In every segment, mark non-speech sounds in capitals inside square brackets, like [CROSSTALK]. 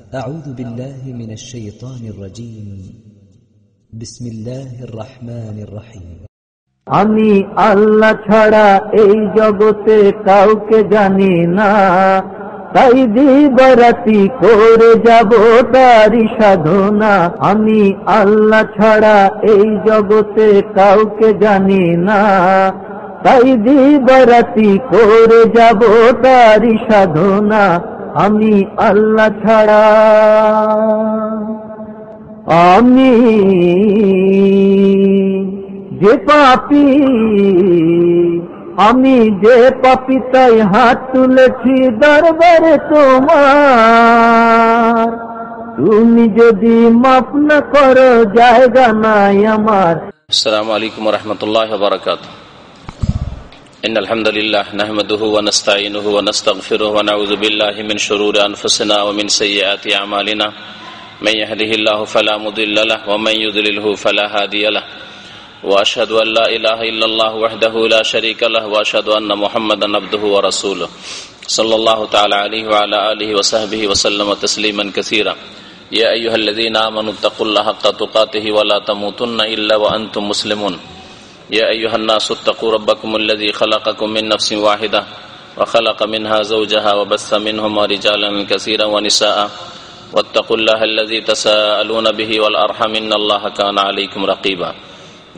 أعوذ بالله من الشيطان الرجيم بسم الله الرحمن الرحيم আমি আল্লাহ ছাড়া এই জগতে কাউকে জানি না তাই দিবারাতি করে যাব তারি সাধনা আমি আল্লাহ ছাড়া এই জগতে কাউকে জানি না তাই দিবারাতি করে যাব তারি সাধনা আমি আল্লাহ ছাড়া। আমি যে পাপি, আমি যে পাপি, তাই হাত তুলেছি দরবারে তোমার। তুমি যদি মাপ না করো, জায়গা নাই আমার। আসসালামু আলাইকুম রহমতুল্লাহ বারাকাতুহ। إن الحمد لله نحمده ونستعينه ونستغفره ونعوذ بالله من شرور أنفسنا ومن سيئات أعمالنا. من يهده الله فلا مضل له ومن يضلله فلا هادي له. وأشهد أن لا إله إلا الله وحده لا شريك له وأشهد أن محمدا عبده ورسوله. صلى الله تعالى عليه وعلى آله وصحبه وسلم تسليما كثيرا. يا أيها الذين آمنوا اتقوا الله حق تقاته ولا تموتن إلا وأنتم مسلمون. يا أيها الناس اتقوا ربكم الذي خلقكم من نفس واحدة وخلق منها زوجها وبث منهما رجالا كثيرا ونساء واتقوا الله الذي تساءلون به والأرحم إن الله كان عليكم رقيبا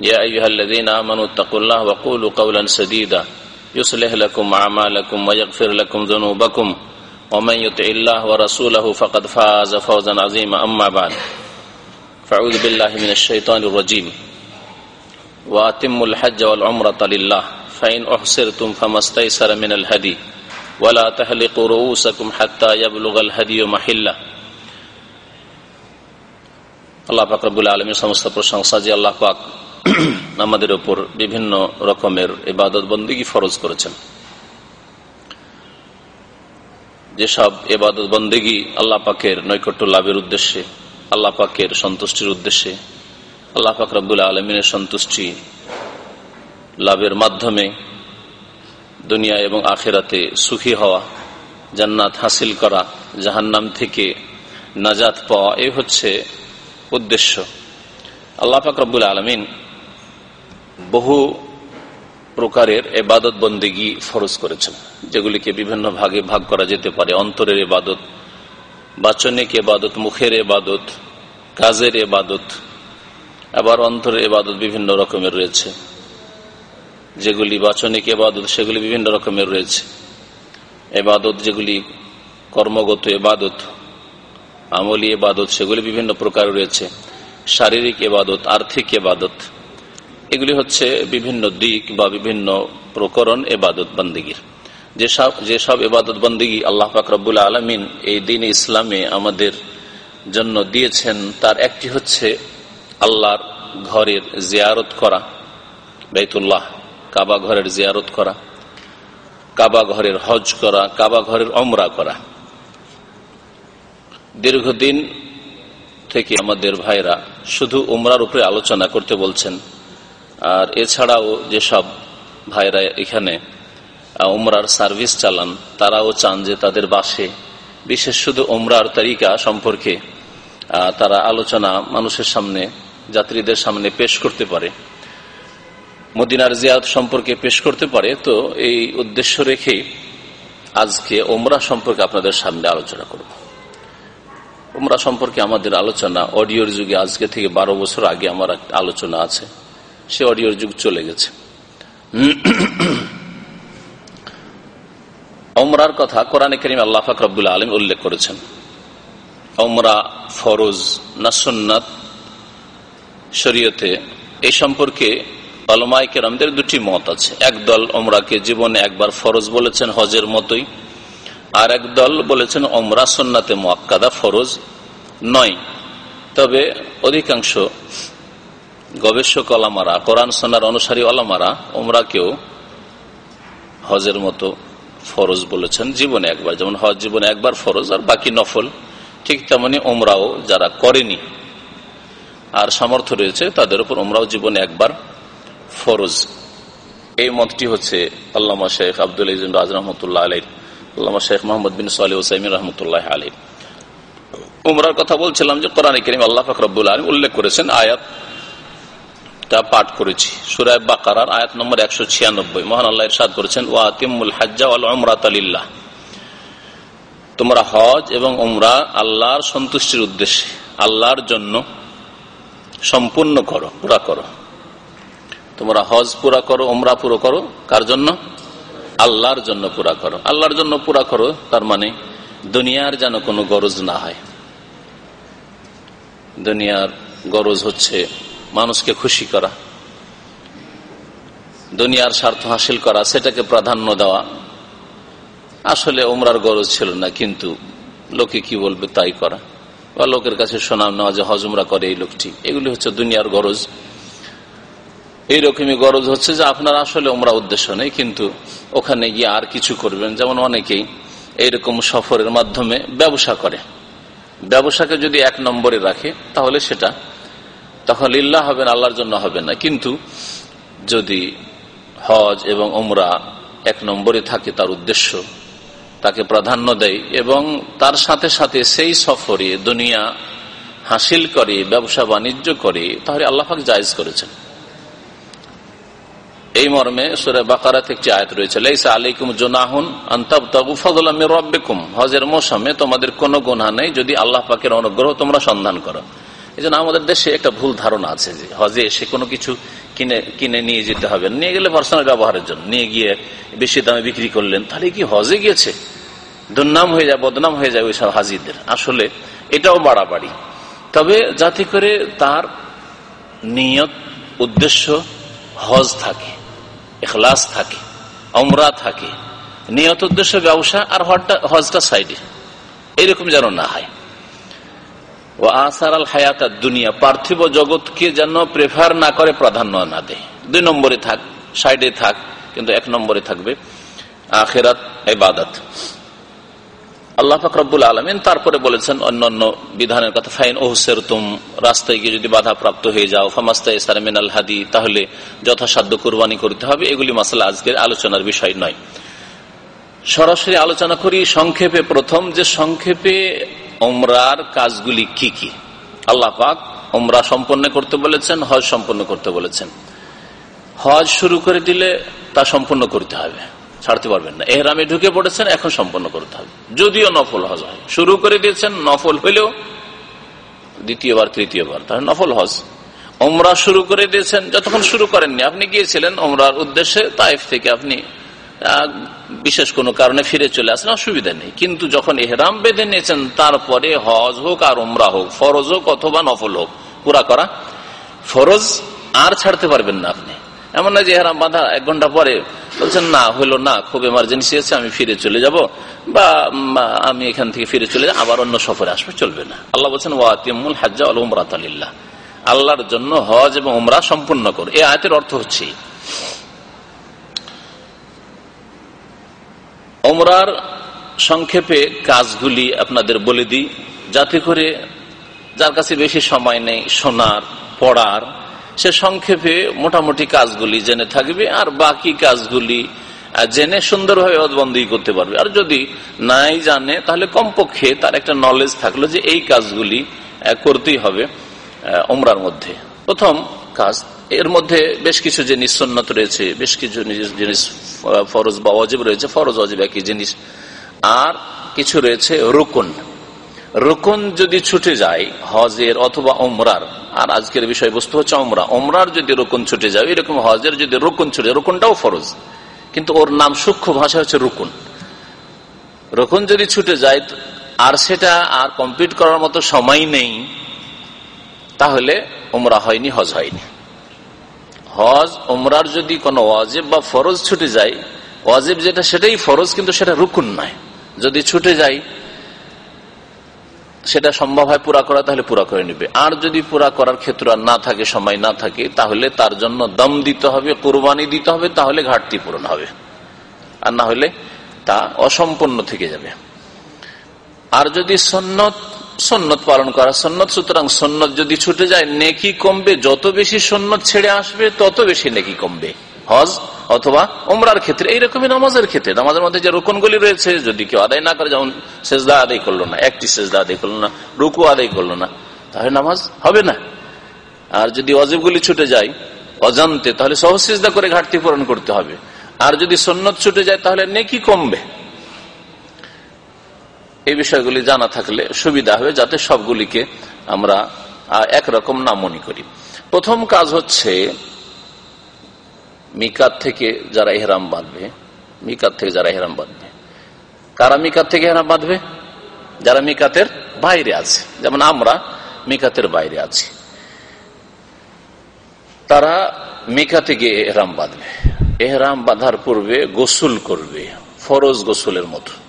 يا أيها الذين آمنوا اتقوا الله وقولوا قولا سديدا يصلح لكم أعمالكم ويغفر لكم ذنوبكم ومن يطع الله ورسوله فقد فاز فوزا عظيما أما بعد فأعوذ بالله من الشيطان الرجيم وأتموا الحج والعمرة لله فإن أحصرتم فما استيسر من الهدي ولا تهلقوا رؤوسكم حتى يبلغ الهدي محله আল্লাহ পাক রব্বুল আলমীর সমস্ত প্রশংসা যে আল্লাহ পাক [CLEARS THROAT] আমাদের উপর বিভিন্ন রকমের এবাদত বন্দীগী ফরজ করেছেন যেসব এবাদত বন্দেগী আল্লাহ পাকের নৈকট্য লাভের উদ্দেশ্যে আল্লাহ পাকের সন্তুষ্টির উদ্দেশ্যে আল্লাহ পাক আলমিনের সন্তুষ্টি লাভের মাধ্যমে দুনিয়া এবং আখেরাতে সুখী হওয়া, জান্নাত হাসিল করা, জাহান্নাম থেকে নাজাত পাওয়া এ হচ্ছে উদ্দেশ্য। আল্লাহ পাক রব্বুল আলমিন বহু প্রকারের এবাদত বন্দিগি ফরজ করেছেন, যেগুলিকে বিভিন্ন ভাগে ভাগ করা যেতে পারে। অন্তরের এবাদত, বাচনিক এবাদত, মুখের এবাদত, কাজের এবাদত আবার অন্তরের এবাদত বিভিন্ন রকমের রয়েছে। যেগুলি বাচনিক এবাদত, সেগুলি বিভিন্ন রকমের রয়েছে। এবাদত যেগুলি কর্মগত এবাদত, আমলি এবাদত, সেগুলি বিভিন্ন প্রকার রয়েছে। শারীরিক এবাদত, আর্থিক এবাদত, এগুলি হচ্ছে বিভিন্ন দিক বা বিভিন্ন প্রকরণ এবাদত বন্দীগীর। যেসব যেসব এবাদত বন্দীগী আল্লাহ ফাকরাবুল আলমিন এই দিন ইসলামে আমাদের জন্য দিয়েছেন, তার একটি হচ্ছে আল্লাহর ঘরের জিয়ারত করা, বেতুল্লাহ, কাবা ঘরের জিয়ারত করা, কাবা ঘরের হজ করা, কাবা ঘরের অমরা করা। দীর্ঘদিন থেকে আমাদের ভাইরা শুধু উমরার উপরে আলোচনা করতে বলছেন, আর এছাড়াও যেসব ভাইরা এখানে উমরার সার্ভিস চালান, তারাও চান যে তাদের বাসে, বিশেষ শুধু উমরার তালিকা সম্পর্কে তারা আলোচনা মানুষের সামনে যাত্রীদের সামনে পেশ করতে পারে। মদিনার জিয়াদ সম্পর্কে পেশ করতে পারে, তো এই উদ্দেশ্য রেখে আজকে ওমরা সম্পর্কে আপনাদের সামনে আলোচনা করব। ওমরা সম্পর্কে আমাদের আলোচনা অডিওর যুগে আজকে থেকে বারো বছর আগে আমার আলোচনা আছে, সে অডিওর যুগ চলে গেছে। অমরার কথা কোরআনে করিম আল্লাহ ফাকরাবুল্লা আলম উল্লেখ করেছেন। অমরা ফরজ না সুন্নাত? শরীয়তে এই সম্পর্কে আলমাই কেরামদের দুটি মত আছে। একদল ওমরাকে জীবনে একবার ফরজ বলেছেন হজের মতোই, আর একদল বলেছেন ওমরা সন্নাতে মোয়াক্কাদা ফরজ নয়। তবে অধিকাংশ গবেষক অলামারা কোরআন সন্ন্যার অনুসারী অলামারা ওমরাকেও হজের মতো ফরজ বলেছেন জীবনে একবার। যেমন হজ জীবনে একবার ফরজ, আর বাকি নফল ঠিক তেমনি ওমরাও যারা করেনি। আর সামর্থ্য রয়েছে তাদের উপর ওমরাও জীবনে একবার ফরজ। এই মতটি হচ্ছে আল্লামা শেখ আব্দুল ইজিম রাজ রহমতুল্লাহ আলাই আল্লামা শেখ মোহাম্মদ বিন সালি ওসাইমিন রহমতুল্লাহ আলী উমরার কথা বলছিলাম যে কোরআন করিম আল্লাহ ফকরবুল আলম উল্লেখ করেছেন আয়াত তা পাঠ করেছি। সুরায় বাকার আয়াত নম্বর একশো ছিয়ানব্বই। মহান আল্লাহ ইরশাদ করেছেন ওয়াতিমুল হাজ্জা আল উমরাত আলিল্লাহ তোমরা হজ এবং উমরা আল্লাহর সন্তুষ্টির উদ্দেশ্যে, আল্লাহর জন্য সম্পূর্ণ করো, পুরা করো। তোমরা হজ পুরা করো, উমরা পুরো করো, কার জন্য? আল্লাহর জন্য পুরা করো। আল্লাহর জন্য পুরা করো, তার মানে দুনিয়ার যেন কোনো গরজ না হয়। দুনিয়ার গরজ হচ্ছে মানুষকে খুশি করা। দুনিয়ার স্বার্থ হাসিল করা, সেটাকে প্রাধান্য দেওয়া। আসলে ওমরার গরজ ছিল না, কিন্তু লোকে কি বলবে তাই করা। বা লোকের কাছে শোনাম নেওয়া যে হজমরা করে এই লোকটি। এগুলি হচ্ছে দুনিয়ার গরজ। এইরকমই গরজ হচ্ছে যে আপনার আসলে ওমরা উদ্দেশ্য নেই, কিন্তু ওখানে গিয়ে আর কিছু করবেন। যেমন অনেকেই এইরকম সফরের মাধ্যমে ব্যবসা করে। ব্যবসাকে যদি এক নম্বরে রাখে, তাহলে সেটা তখন লিল্লা হবে না, আল্লাহর জন্য হবে না। কিন্তু যদি হজ এবং ওমরা এক নম্বরে থাকে তার উদ্দেশ্য তাকে প্রাধান্য দেয় এবং তার সাথে সাথে সেই সফরে দুনিয়া হাসিল করে, ব্যবসা বাণিজ্য করে, তাহলে আল্লাহাক জায়জ করেছেন। এই মর্মে সুরে বাকারাত একটি আয়াত রয়েছে, লাইসা আলাইকুম জোনাহুন রব্বেকুম। হজের মৌসুমে তোমাদের কোনো গুণা নেই যদি আল্লাহ পাকের অনুগ্রহ তোমরা সন্ধান করো। এই আমাদের দেশে একটা ভুল ধারণা আছে যে হজে এসে কোনো কিছু কিনে কিনে নিয়ে যেতে হবে। নিয়ে গেলে পার্সোনাল ব্যবহারের জন্য। নিয়ে গিয়ে বেশি দামে বিক্রি করলেন। তাহলে কি হজে গিয়েছে? দুর্নাম হয়ে যায়, বদনাম হয়ে যায় ওইসব হাজিদের। আসলে এটাও বাড়াবাড়ি। তবে যাতে করে তার নিয়ত, উদ্দেশ্য হজ থাকে এখলাস থাকে অমরা থাকে। নিয়ত, উদ্দেশ্য, ব্যবসা আর হজটা সাইডে। এরকম যেন না হয়। পার্থিব জগৎকে যেন প্রেফার না করে প্রাধান্য না দেয়। দুই নম্বরে থাক সাইডে থাক, কিন্তু এক নম্বরে থাকবে আখেরাত আল্লাহ ফাকরাবুল আলমিন তারপরে বলেছেন, অন্যান্য বিধানের কথা, ফাইন ওহসের তুম রাস্তায় গিয়ে যদি বাধা প্রাপ্ত হয়ে যাও, ফামাস্তা হাদি, তাহলে যথাসাধ্য কোরবানি করতে হবে। এগুলি মাসালা আজকের আলোচনার বিষয় নয়। সরাসরি আলোচনা করি, সংক্ষেপে প্রথম যে সংক্ষেপে ওমরার কাজগুলি কি কি? আল্লাহ পাক ওমরা সম্পন্ন করতে বলেছেন, হজ সম্পন্ন করতে বলেছেন। হজ শুরু করে দিলে তা সম্পন্ন করতে হবে, ছাড়তে পারবেন না। এহরামে ঢুকে পড়েছেন, এখন সম্পন্ন করতে হবে। যদিও নফল হজ হয়। শুরু করে দিয়েছেন, নফল হইলেও দ্বিতীয়বার, তৃতীয়বার, তাহলে নফল হজ। ওমরা শুরু করে দিয়েছেন, যতক্ষণ শুরু করেননি, আপনি গিয়েছিলেন ওমরার উদ্দেশ্যে, তাইফ থেকে আপনি বিশেষ কোনো কারণে ফিরে চলে আসেন, অসুবিধা নেই। কিন্তু যখন এহরাম বেঁধে নিয়েছেন, তারপরে হজ হোক আর ওমরা হোক, ফরজ হোক অথবা নফল হোক, পুরা করা, ফরজ আর ছাড়তে পারবেন না আপনি। এমন না যে এহরাম বাঁধা এক ঘণ্টা পরে বলছেন, না হইল না, খুব এমার্জেন্সি আছে, আমি ফিরে চলে যাব। বা আমি এখান থেকে ফিরে চলে যাব, আবার অন্য সফরে আসবে, চলবে না। আল্লাহ বলছেন ওয়াতিমুল হাজ্জা আল উমরাত আল্লাহর জন্য হজ এবং উমরা সম্পূর্ণ করো। এ আয়তের অর্থ হচ্ছে ওমরার সংক্ষেপে কাজগুলি আপনাদের বলে দিই। যাতে করে যার কাছে বেশি সময় নেই শোনার, পড়ার, সে সংক্ষেপে মোটামুটি কাজগুলি জেনে থাকবে আর বাকি কাজগুলি জেনে সুন্দরভাবে অদবন্দি করতে পারবে। আর যদি নাই জানে, তাহলে কমপক্ষে তার একটা নলেজ থাকল যে এই কাজগুলি করতেই হবে ওমরার মধ্যে। প্রথম কাজ এর মধ্যে বেশ কিছু জিনিস সন্ন্যত রয়েছে, বেশ কিছু জিনিস ফরজ বা অজীব রয়েছে, ফরজ অজীব একই জিনিস। আর কিছু রয়েছে রুকুন। রুকুন যদি ছুটে যায়, হজের অথবা ওমরার আর আজকের বিষয়বস্তু হচ্ছে ওমরা ওমরার যদি রুকুন ছুটে যায় এরকম হজের যদি রুকুন ছুটে রুকুনটাও ফরজ। কিন্তু ওর নাম সূক্ষ্ম ভাষা হচ্ছে রুকুন। রুকুন যদি ছুটে যায়, আর সেটা আর কমপ্লিট করার মতো সময় নেই, তাহলে ওমরা হয়নি, হজ হয়নি। হজ ওমরার যদি কোনো ওয়াজেব বা ফরজ ছুটে যায়, ওয়াজেব যেটা সেটাই ফরজ, কিন্তু সেটা রুকুন নয়। যদি ছুটে যায় সেটা সম্ভব হয় পুরা করা, তাহলে পুরা করে নিবে। আর যদি পুরা করার ক্ষেত্র আর না থাকে, সময় না থাকে, তাহলে তার জন্য দম দিতে হবে, কোরবানি দিতে হবে, তাহলে ঘাটতি পূরণ হবে। আর না হলে তা অসম্পন্ন থেকে যাবে। আর যদি সন্ন্যত সন্ন্যত পালন করা। সন্ন্যত সুতরাং সন্ন্যত যদি ছুটে যায়, নেকি কমবে। যত বেশি সন্ন্যত ছেড়ে আসবে, তত বেশি নেকি কমবে। হজ অথবা ওমরার ক্ষেত্রে এইরকমই নামাজের ক্ষেত্রে। নামাজের মধ্যে যে রোকনগুলি রয়েছে, যদি কেউ আদায় না করে, যেমন সেজদা আদায় করল না, একটি সেজদা আদায় করল না, রুকু আদায় করল না, তাহলে নামাজ হবে না। আর যদি অজীবগুলি ছুটে যায়, অজান্তে, তাহলে সহসিজদা করে ঘাটতি পূরণ করতে হবে। আর যদি সন্ন্যত ছুটে যায়, তাহলে নেকি কমবে। এই বিষয়গুলি জানা থাকলে সুবিধা হবে যাতে সবগুলিকে আমরা একরকম না মনে করি। প্রথম কাজ হচ্ছে মিকাত থেকে যারা এহরাম বাঁধবে, মিকাত থেকে যারা এহরাম বাঁধবে। কারা মিকাত থেকে এহরাম বাঁধবে? যারা মিকাতের বাইরে আছে। যেমন আমরা মিকাতের বাইরে আছি। তারা মিকাতে গিয়ে এহরাম বাঁধবে। এহরাম বাঁধার পূর্বে গোসুল করবে, ফরজ গোসুলের মতো।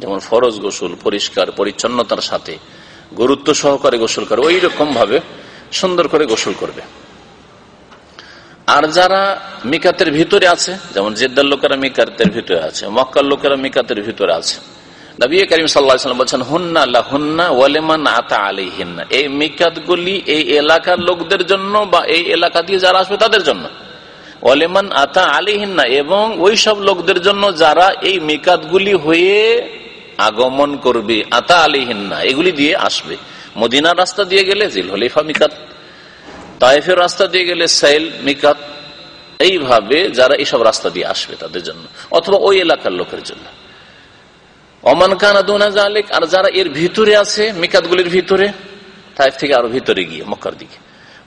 যেমন ফরজ গোসল, পরিষ্কার, পরিচ্ছন্নতার সাথে গুরুত্ব সহকারে গোসল করে ওই রকম ভাবে সুন্দর করে গোসল করবে। আর যারা মিকাতের ভিতরে আছে, যেমন জেদ্দার লোকেরা মিকাতের ভিতরে আছে, মক্কার লোকেরা মিকাতের ভিতরে আছে, নবী করিম সাল্লাম বলছেন, হুন্না হুন্না ওয়ালেমান আতা আলী হিন্না এই মিকাত গুলি এই এলাকার লোকদের জন্য বা এই এলাকা দিয়ে যারা আসবে তাদের জন্য। ওয়ালেমান আতা আলী হিন্না এবং ওই সব লোকদের জন্য যারা এই মিকাত গুলি হয়ে আগমন করবে, আতা আলী হিন্না এগুলি দিয়ে আসবে। মদিনার রাস্তা দিয়ে গেলে জিল হলিফা মিকাত তাইফের রাস্তা দিয়ে গেলে সাইল মিকাত, এইভাবে যারা এইসব রাস্তা দিয়ে আসবে তাদের জন্য, অথবা ওই এলাকার লোকের জন্য। অমান দুনাজ আলেক আর যারা এর ভিতরে আছে, মিকাতগুলির ভিতরে তাইফ থেকে আরও ভিতরে গিয়ে, মক্কার দিকে।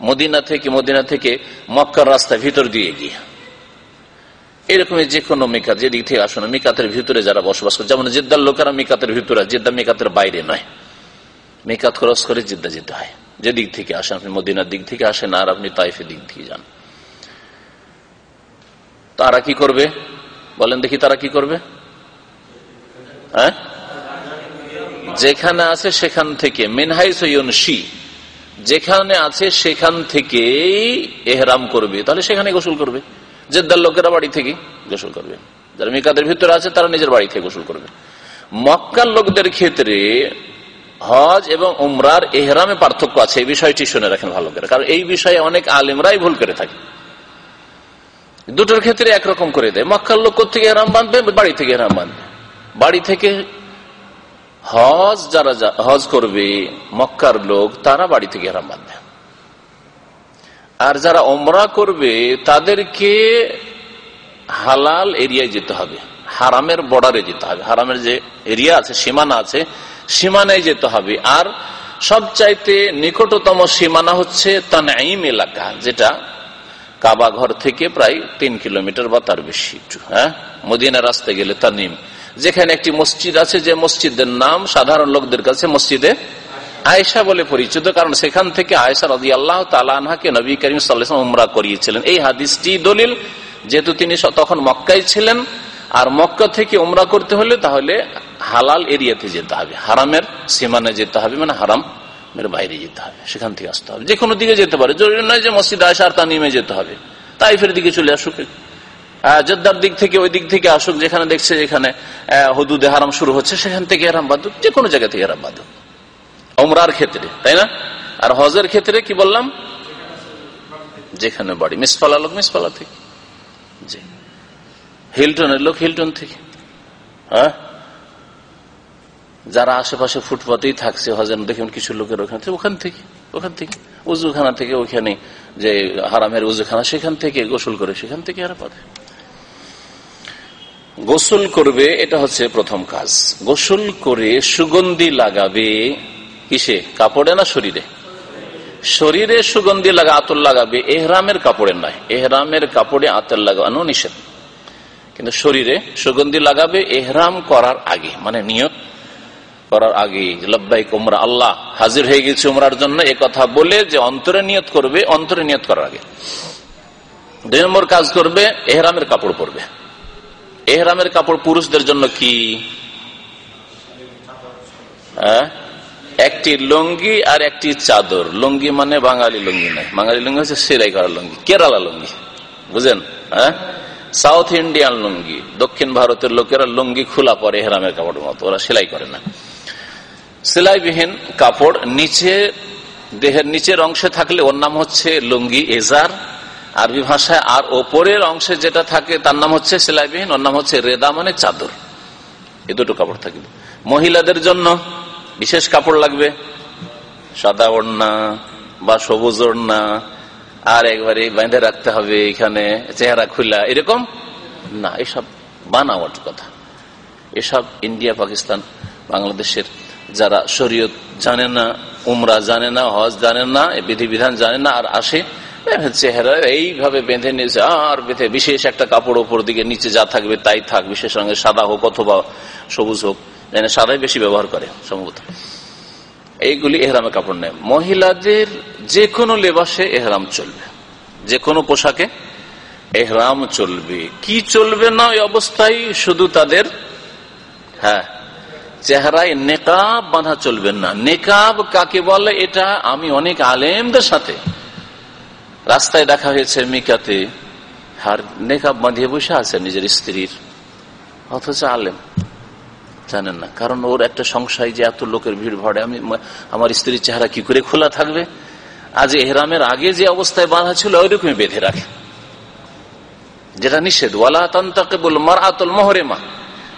মদিনা থেকে মদিনা থেকে মক্কার রাস্তায় ভিতর দিয়ে গিয়ে। এরকমই যে কোনো মিকাত যেদিক থেকে আসুন, মিকাতের ভিতরে যারা বসবাস করে, যেমন জেদ্দার লোকেরা মিকাতের ভিতরে, জেদ্দা মিকাতের বাইরে নয়। মিকাত খরচ করে জিদ্দা যেতে হয়। যে দিক থেকে আসেন, আপনি মদিনার দিক থেকে আসেন, আর আপনি তাইফের দিক থেকে যান। তারা কি করবে? বলেন দেখি তারা কি করবে? হ্যাঁ? যেখানে আছে সেখান থেকে, মিনহাই সৈয়নশি যেখানে আছে সেখান থেকে এহরাম করবে। তাহলে সেখানে গোসল করবে। জেদ্দার লোকেরা বাড়ি থেকে গোসল করবে। যারা মিকাদের ভিতরে আছে, তারা নিজের বাড়ি থেকে গোসল করবে। মক্কার লোকদের ক্ষেত্রে হজ এবং উমরার এহরামে পার্থক্য আছে, এই বিষয়টি শুনে রাখেন ভালো করে। কারণ এই বিষয়ে অনেক আলিমরাই ভুল করে থাকে। দুটোর ক্ষেত্রে একরকম করে দেয়। মক্কার লোক থেকে এহরাম বাঁধবে? বাড়ি থেকে এহরাম বাঁধবে। বাড়ি থেকে হজ যারা হজ করবে, মক্কার লোক, তারা বাড়ি থেকে এহরাম বাঁধবে। আর যারা ওমরা করবে, তাদেরকে হালাল এরিয়ায় যেতে হবে। হারামের বর্ডারে যেতে হবে। হারামের যে এরিয়া আছে, সীমানা আছে, সীমানায় যেতে হবে। আর সবচাইতে নিকটতম সীমানা হচ্ছে তানাইম এলাকা, যেটা কাবা ঘর থেকে প্রায় তিন কিলোমিটার বা তার বেশি একটু হ্যাঁ? মদিনা রাস্তায় গেলে তানিম যেখানে একটি মসজিদ আছে, যে মসজিদের নাম সাধারণ লোকদের কাছে মসজিদে আয়েশা বলে পরিচিত, কারণ সেখান থেকে আয়েশা রাজি আল্লাহ তালাহাকে নবী করিম সাল্লাম উমরা করিয়েছিলেন। এই হাদিসটি দলিল, যেহেতু তিনি তখন মক্কায় ছিলেন, আর মক্কা থেকে উমরা করতে হলে তাহলে হালাল এরিয়াতে যেতে হবে, হারামের সীমানে যেতে হবে মানে হারাম বাইরে যেতে হবে, সেখান থেকে আসতে হবে। যে কোনো দিকে যেতে পারে, জরুরি নয় যে মসজিদ আয়সার তানিমে যেতে হবে। তাইফের দিকে চলে আসুক। জেদ্দার দিক থেকে, ওই দিক থেকে আসুক, যেখানে দেখছে যেখানে হদুদে হারাম শুরু হচ্ছে, সেখান থেকে হারাম বাদুক যে কোনো জায়গা থেকে হারাম বাদুক। ওমরার ক্ষেত্রে, তাই না? আর হজের ক্ষেত্রে কি বললাম? যেখানে বাড়ি মিসপালা লোক মিসপালা থেকে। জি। হিলটনের লোক হিলটন থেকে। হ্যাঁ? যারা আশেপাশে ফুটপাতেই থাকছে হজেন দেখেন কিছু লোকের ওখান থেকে ওখান থেকে ওখান থেকে। উজুখানা থেকে ওখানে যে হারামের উজুখানা, সেখান থেকে গোসল করে, সেখান থেকে আর পাবে গোসল করবে, এটা হচ্ছে প্রথম কাজ। গোসল করে সুগন্ধি লাগাবে কিসে? কাপড়ে না শরীরে? শরীরে সুগন্ধি লাগা আতর লাগাবে, এহরামের কাপড়ে নয়। এহরামের কাপড়ে আতর লাগানো নিষেধ। কিন্তু শরীরে সুগন্ধি লাগাবে, এহরাম করার আগে মানে নিয়ত করার আগে। লব্বাই কুমরা, আল্লাহ হাজির হয়ে গেছে উমরার জন্য। এ কথা বলে যে অন্তরে নিয়ত করবে, অন্তরে নিয়ত করার আগে। দুই নম্বর কাজ করবে, এহরামের কাপড় পরবে। এহরামের কাপড় পুরুষদের জন্য কি? একটি লুঙ্গি আর একটি চাদর। লুঙ্গি মানে বাঙালি লুঙ্গি নয়। বাঙালি লুঙ্গি হচ্ছে সেলাই করা লুঙ্গি। কেরালা লুঙ্গি। বুঝেন? হ্যাঁ? South Indian lungi. দক্ষিণ ভারতের লোকেরা লুঙ্গি খোলা পরে হেরামের কাপড়ের মতো। ওরা সেলাই করে না। সেলাইবিহীন কাপড় নিচে, দেহের নিচের অংশে থাকলে ওর নাম হচ্ছে লুঙ্গি এজার। আরবি ভাষায় আর ওপরের অংশে যেটা থাকে তার নাম হচ্ছে সেলাইবিহীন, ওর নাম হচ্ছে রেদা মানে চাদর। এ দুটো কাপড় থাকবে মহিলাদের জন্য বিশেষ কাপড় লাগবে? সাদা ওড়না বা সবুজ ওড়না। আর একবারে বেঁধে রাখতে হবে এখানে, চেহারা খুলা। এরকম? না, এসব বানাওয়ার কথা। এসব ইন্ডিয়া, পাকিস্তান, বাংলাদেশের যারা শরীয়ত জানে না, উমরা জানে না, হজ জানে না বিধিবিধান জানে না, আর আসে চেহারা এইভাবে বেঁধে নিয়েছে আর বেঁধে, বিশেষ একটা কাপড় ওপর দিকে নিচে যা থাকবে তাই থাক, বিশেষ রঙের সাদা হোক অথবা সবুজ হোক জানে সাদাই বেশি ব্যবহার করে সম্ভবত। এইগুলি এহরামে কাপড় নেয়। মহিলাদের যে কোনো লেবাসে এহরাম চলবে। যে কোনো পোশাকে এহরাম চলবে। কি চলবে না ওই অবস্থায় শুধু তাদের হ্যাঁ চেহারায় নেকাব বাঁধা চলবে না। নেকাব কাকে বলে? এটা আমি অনেক আলেমদের সাথে রাস্তায় দেখা হয়েছে মিকাতে, হার নেকাব বাঁধিয়ে বসে আছে নিজের স্ত্রীর। অথচ আলেম। জানেন না, কারণ ওর একটা সংশয় যে এত লোকের ভিড় ভাড়ে, আমি আমার স্ত্রীর চেহারা কি করে খোলা থাকবে? আজ এহরামের আগে যে অবস্থায় বাঁধা ছিল ওই রকমই বেঁধে রাখে। যেটা নিষেধ, ওয়ালা তান্তাকে বল মার আতল মহরেমা।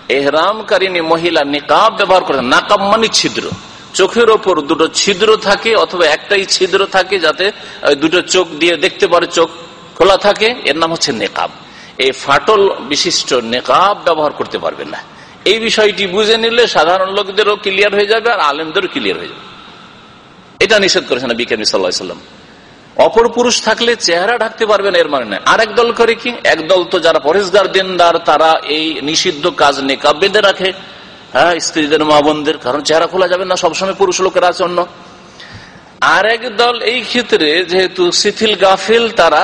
এহরামকারিনী মহিলা নিকাব ব্যবহার করে, নাকাব মানে ছিদ্র। চোখের ওপর দুটো ছিদ্র থাকে অথবা একটাই ছিদ্র থাকে যাতে দুটো চোখ দিয়ে দেখতে পারে চোখ খোলা থাকে। এর নাম হচ্ছে নেকাব। এই ফাটল বিশিষ্ট নেকাব ব্যবহার করতে পারবে না। এই বিষয়টি বুঝে নিলে সাধারণ লোকদেরও ক্লিয়ার হয়ে যাবে আর আলেমদেরও ক্লিয়ার হয়ে যাবে। এটা নিষেধ করেছেন বিজ্ঞানী সাল্লাহ সাল্লাম। অপর পুরুষ থাকলে চেহারা ঢাকতে পারবে না এর মানে নয় আর দল করে কি? একদল তো যারা পরেশগার দিনদার, তারা এই নিষিদ্ধ কাজ নেকাব বেঁধে রাখে। হ্যাঁ স্ত্রীদের মা বোনদের, কারণ চেহারা খোলা যাবে না, সবসময় পুরুষ লোকেরা আছে অন্য। আর দল এই ক্ষেত্রে যেহেতু শিথিল গাফিল, তারা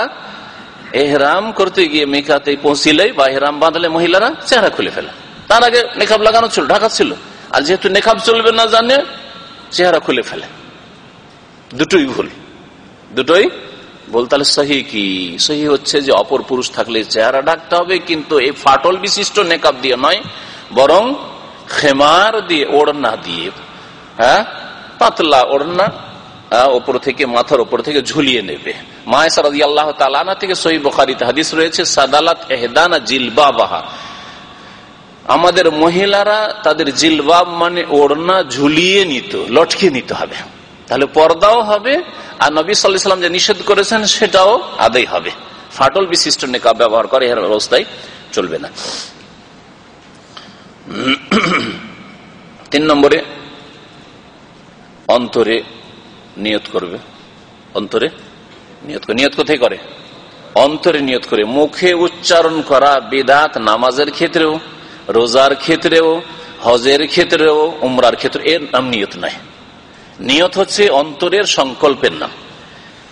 এহরাম করতে গিয়ে মেকাতে পৌঁছিলে বা এহরাম বাঁধলে মহিলারা চেহারা খুলে ফেলে। তার আগে নেকাব লাগানো ছিল, ঢাকা ছিল। আর যেহেতু নেকাব চলবে না জানে, চেহারা খুলে ফেলে। দুটোই ভুল। দুটোই বল তাহলে সহি কি? সহি হচ্ছে যে অপর পুরুষ থাকলে চেহারা ঢাকতে হবে, কিন্তু এই ফাটল বিশিষ্ট নেকাব দিয়ে নয়, বরং খেমার দিয়ে ওড়না দিয়ে হ্যাঁ? পাতলা ওড়না ওপর থেকে, মাথার ওপর থেকে ঝুলিয়ে নেবে। আল্লাহ তালানা থেকে হাদিস রয়েছে এহদানা জিলবা বাহা আমাদের মহিলারা তাদের জিলবাব মানে ওড়না ঝুলিয়ে নিত, লটকে নিতে হবে। তাহলে পর্দাও হবে, আর নবী সাল্লাম যে নিষেধ করেছেন, সেটাও আদায় হবে। ফাটল বিশিষ্ট নেকাব ব্যবহার করে, এর অবস্থায় চলবে না। [CLEARS THROAT] তিন নম্বরে অন্তরে নিয়ত করবে। অন্তরে নিয়ত করে। নিয়ত কোথায় করে? অন্তরে নিয়ত করে। মুখে উচ্চারণ করা বেদাত নামাজের ক্ষেত্রেও, রোজার ক্ষেত্রেও, হজের ক্ষেত্রেও, উমরার ক্ষেত্রে এর নাম নিয়ত নাই। নিয়ত হচ্ছে অন্তরের সংকল্পের নাম।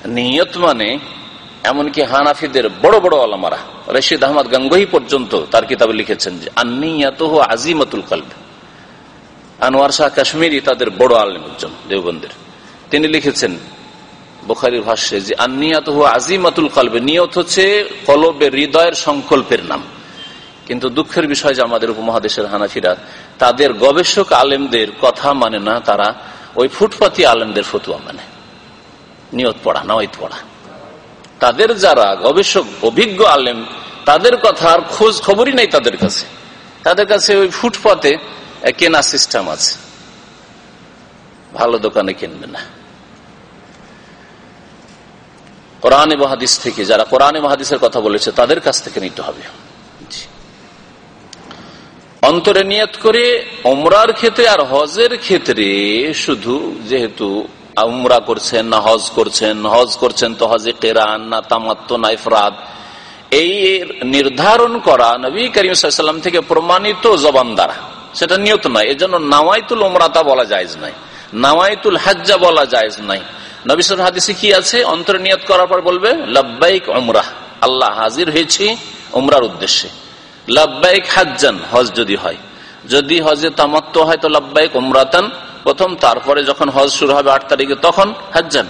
নিয়ত মানে এমনকি হানাফিদের বড় বড় আলমারা। রশিদ আহমদ গঙ্গোহী পর্যন্ত তার কিতাবে লিখেছেন যে আন্নিয়াত আজিমতুল কল্প আনোয়ার শাহ কাশ্মীরি তাদের বড় আলম একজন, দেওবন্দের। তিনি লিখেছেন, বোখারির ভাষ্যে যে আন্নিয়াত আজিমাতুল কলবে নিয়ত হচ্ছে কলবের হৃদয়ের সংকল্পের নাম। কিন্তু দুঃখের বিষয় যে, আমাদের উপমহাদেশের হানাফিরা তাদের গবেষক আলেমদের কথা মানে না, তারা ওই ফুটপাতি আলেমদের ফতুয়া মানে। নিয়ত পড়া নয়ত পড়া। তাদের যারা গবেষক, অভিজ্ঞ আলেম, তাদের কথার খোঁজ খবরই নেই তাদের কাছে। তাদের কাছে ওই ফুটপাতে কেনা সিস্টেম আছে। ভালো দোকানে কিনবে না। কোরআনে মহাদিস থেকে, যারা কোরআনে মহাদিসের কথা বলেছে, তাদের কাছ থেকে নিতে হবে। অন্তরে নিয়ত করে অমরার ক্ষেত্রে আর হজের ক্ষেত্রে শুধু যেহেতু উমরা করছেন না হজ করছেন হজ করছেন তো হজে টেরান না তামাত্ম না ইফরাদ এই নির্ধারণ করা নবী করিম থেকে প্রমাণিত জবান দ্বারা। সেটা নিয়ত নয়। এজন্য নাওয়াইতুল ওমরাতা বলা যায় নাই। নাওয়াইতুল হাজ্জা বলা যায় নাই। নবিসর হাদিসে কি আছে? অন্তর নিয়ত করার পর বলবে, লব্বাইক ওমরাহ আল্লাহ হাজির হয়েছি ওমরার উদ্দেশ্যে। লব্বাইক হাজ্জান, হজ যদি হয়। যদি হজে তামাত্ম হয় তো লব্বাইক ওমরাতান প্রথম, তারপরে যখন হজ শুরু হবে আট তারিখে, তখন হাজ্জান।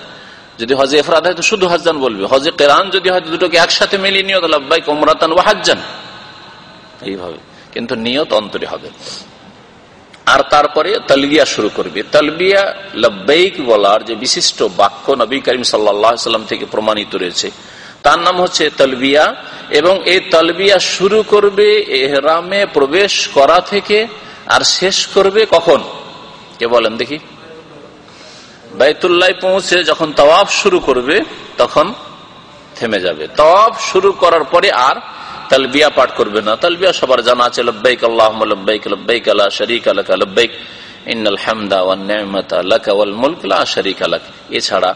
যদি হজে এফরাদ হয়, তো শুধু হাজ্জান বলবে। হজে কেরান যদি হয় দুটোকে একসাথে মিলিয়ে নিয়ত লব্বাইক ওমরাতান ও হাজ্জান। এইভাবে। কিন্তু নিয়ত অন্তরে হবে। আর তারপরে তলবিয়া শুরু করবে। তলবিয়া লব্বাইক বলার যে বিশিষ্ট বাক্য নবী করিম সাল্লাম থেকে প্রমাণিত রয়েছে, তার নাম হচ্ছে তলবিয়া। এবং এই তলবিয়া শুরু করবে এহরামে প্রবেশ করা থেকে, আর শেষ করবে কখন? কে বলেন দেখি। বাইতুল্লাহ পৌঁছে যখন তওয়াফ শুরু করবে, তখন থেমে যাবে। তওয়াফ শুরু করার পরে আর তালবিয়া পাঠ করবে না। তালবিয়া সবার জানা আছে, লব্বাইক আল্লাহ লব্বাইক লব্বাইক আল্লাহ শরিক আলাক লব্বাইক, ইন্নাল হামদা ওয়ান নি'মাতা লাকা ওয়াল মুলক, লা শারীকা লাক। এছাড়া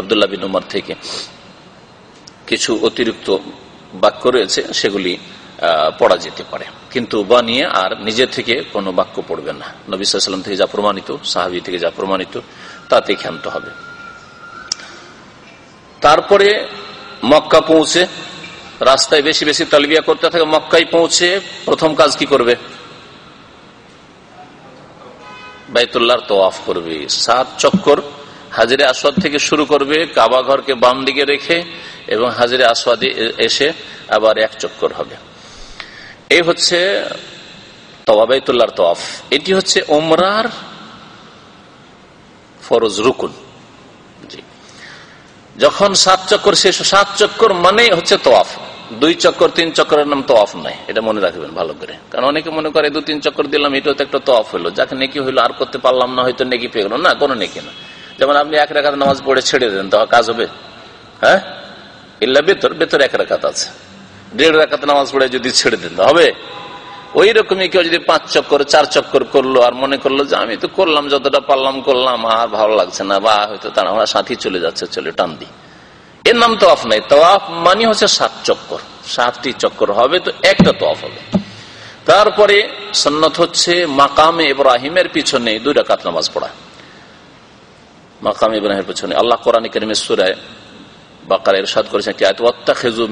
আব্দুল্লাহ বিন উমর থেকে কিছু অতিরিক্ত বাক্য রয়েছে, সেগুলি পড়া যেতে পারে। কিন্তু বানিয়ে আর নিজে থেকে কোনো বাক্য পড়বে না। নবী সাল্লাম থেকে যা প্রমাণিত, সাহাবি থেকে যা প্রমাণিত তাতে ক্ষান্ত হবে। তারপরে মক্কা পৌঁছে, রাস্তায় বেশি বেশি তালবিয়া করতে থাকে, মক্কায় পৌঁছে প্রথম কাজ কি করবে? বাইতুল্লাহর তোয়াফ করবে। সাত চক্কর হাজিরে আসওয়াদ থেকে শুরু করবে, কাবা ঘরকে বাম দিকে রেখে এবং হাজিরে আসওয়াদে এসে আবার এক চক্কর হবে। এই হচ্ছে তওয়াবাইতুল্লাহর তোয়াফ এটি হচ্ছে ওমরার ফরজ রুকুন। যখন সাত চক্কর শেষ, সাত চক্কর মানে হচ্ছে তোয়াফ দুই চক্কর, তিন চক্করের নাম তোয়াফ নাই। এটা মনে রাখবেন ভালো করে। কারণ অনেকে মনে করে, দু, তিন চক্কর দিলাম, এটাও তো একটা তোয়াফ হলো। যাকে, নেকি হইল, আর করতে পারলাম না, হয়তো নেকি পেয়ে গেল না, কোনো নেকি না। যেমন আপনি এক রেখাত নামাজ পড়ে ছেড়ে দেন তো কাজ হবে। হ্যাঁ? ইল্লা বেতর বেতর এক রেখাত আছে। দেড় রেখাত নামাজ পড়ে যদি ছেড়ে দেন হবে? ওই রকমই কেউ যদি পাঁচ চক্কর, চার চক্কর করল আর মনে করল যে আমি তো করলাম, যতটা পারলাম করলাম, আর ভালো লাগছে না, বা হয়তো তারা আমার সাথী চলে যাচ্ছে, চলে টান দি। এর নাম তোয়াফ নাই। তোয়াফ মানে হচ্ছে সাত চক্কর। সাতটি চক্কর হবে তো একটা তোয়াফ হবে। তারপরে সন্ন্যত হচ্ছে মাকামে ইব্রাহিমের পিছনে দুই রাকাত নামাজ পড়া। মাকাম ইব্রাহিমের পিছনে। আল্লাহ কোরআন করিমের বাকার এরশাদ করেছেন কি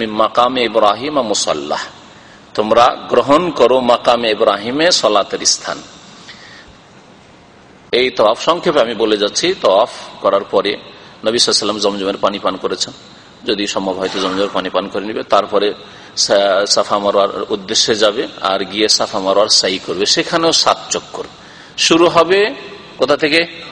মাকামে ইব্রাহিম মুসাল্লাহ। তোমরা গ্রহণ করো মাকামে ইব্রাহিমে সলাতের স্থান। এই তফ সংক্ষেপে আমি বলে যাচ্ছি তফ করার পরে নবী সাল্লাম জমজমের পানি পান করেছেন। যদি সম্ভব হয়তো জমজমের পানি পান করে নিবে, তারপরে সাফা মারোয়ার উদ্দেশ্যে যাবে আর গিয়ে সাফা মারোয়ার সাই করবে। সেখানেও সাত চক্কর। শুরু হবে কোথা থেকে?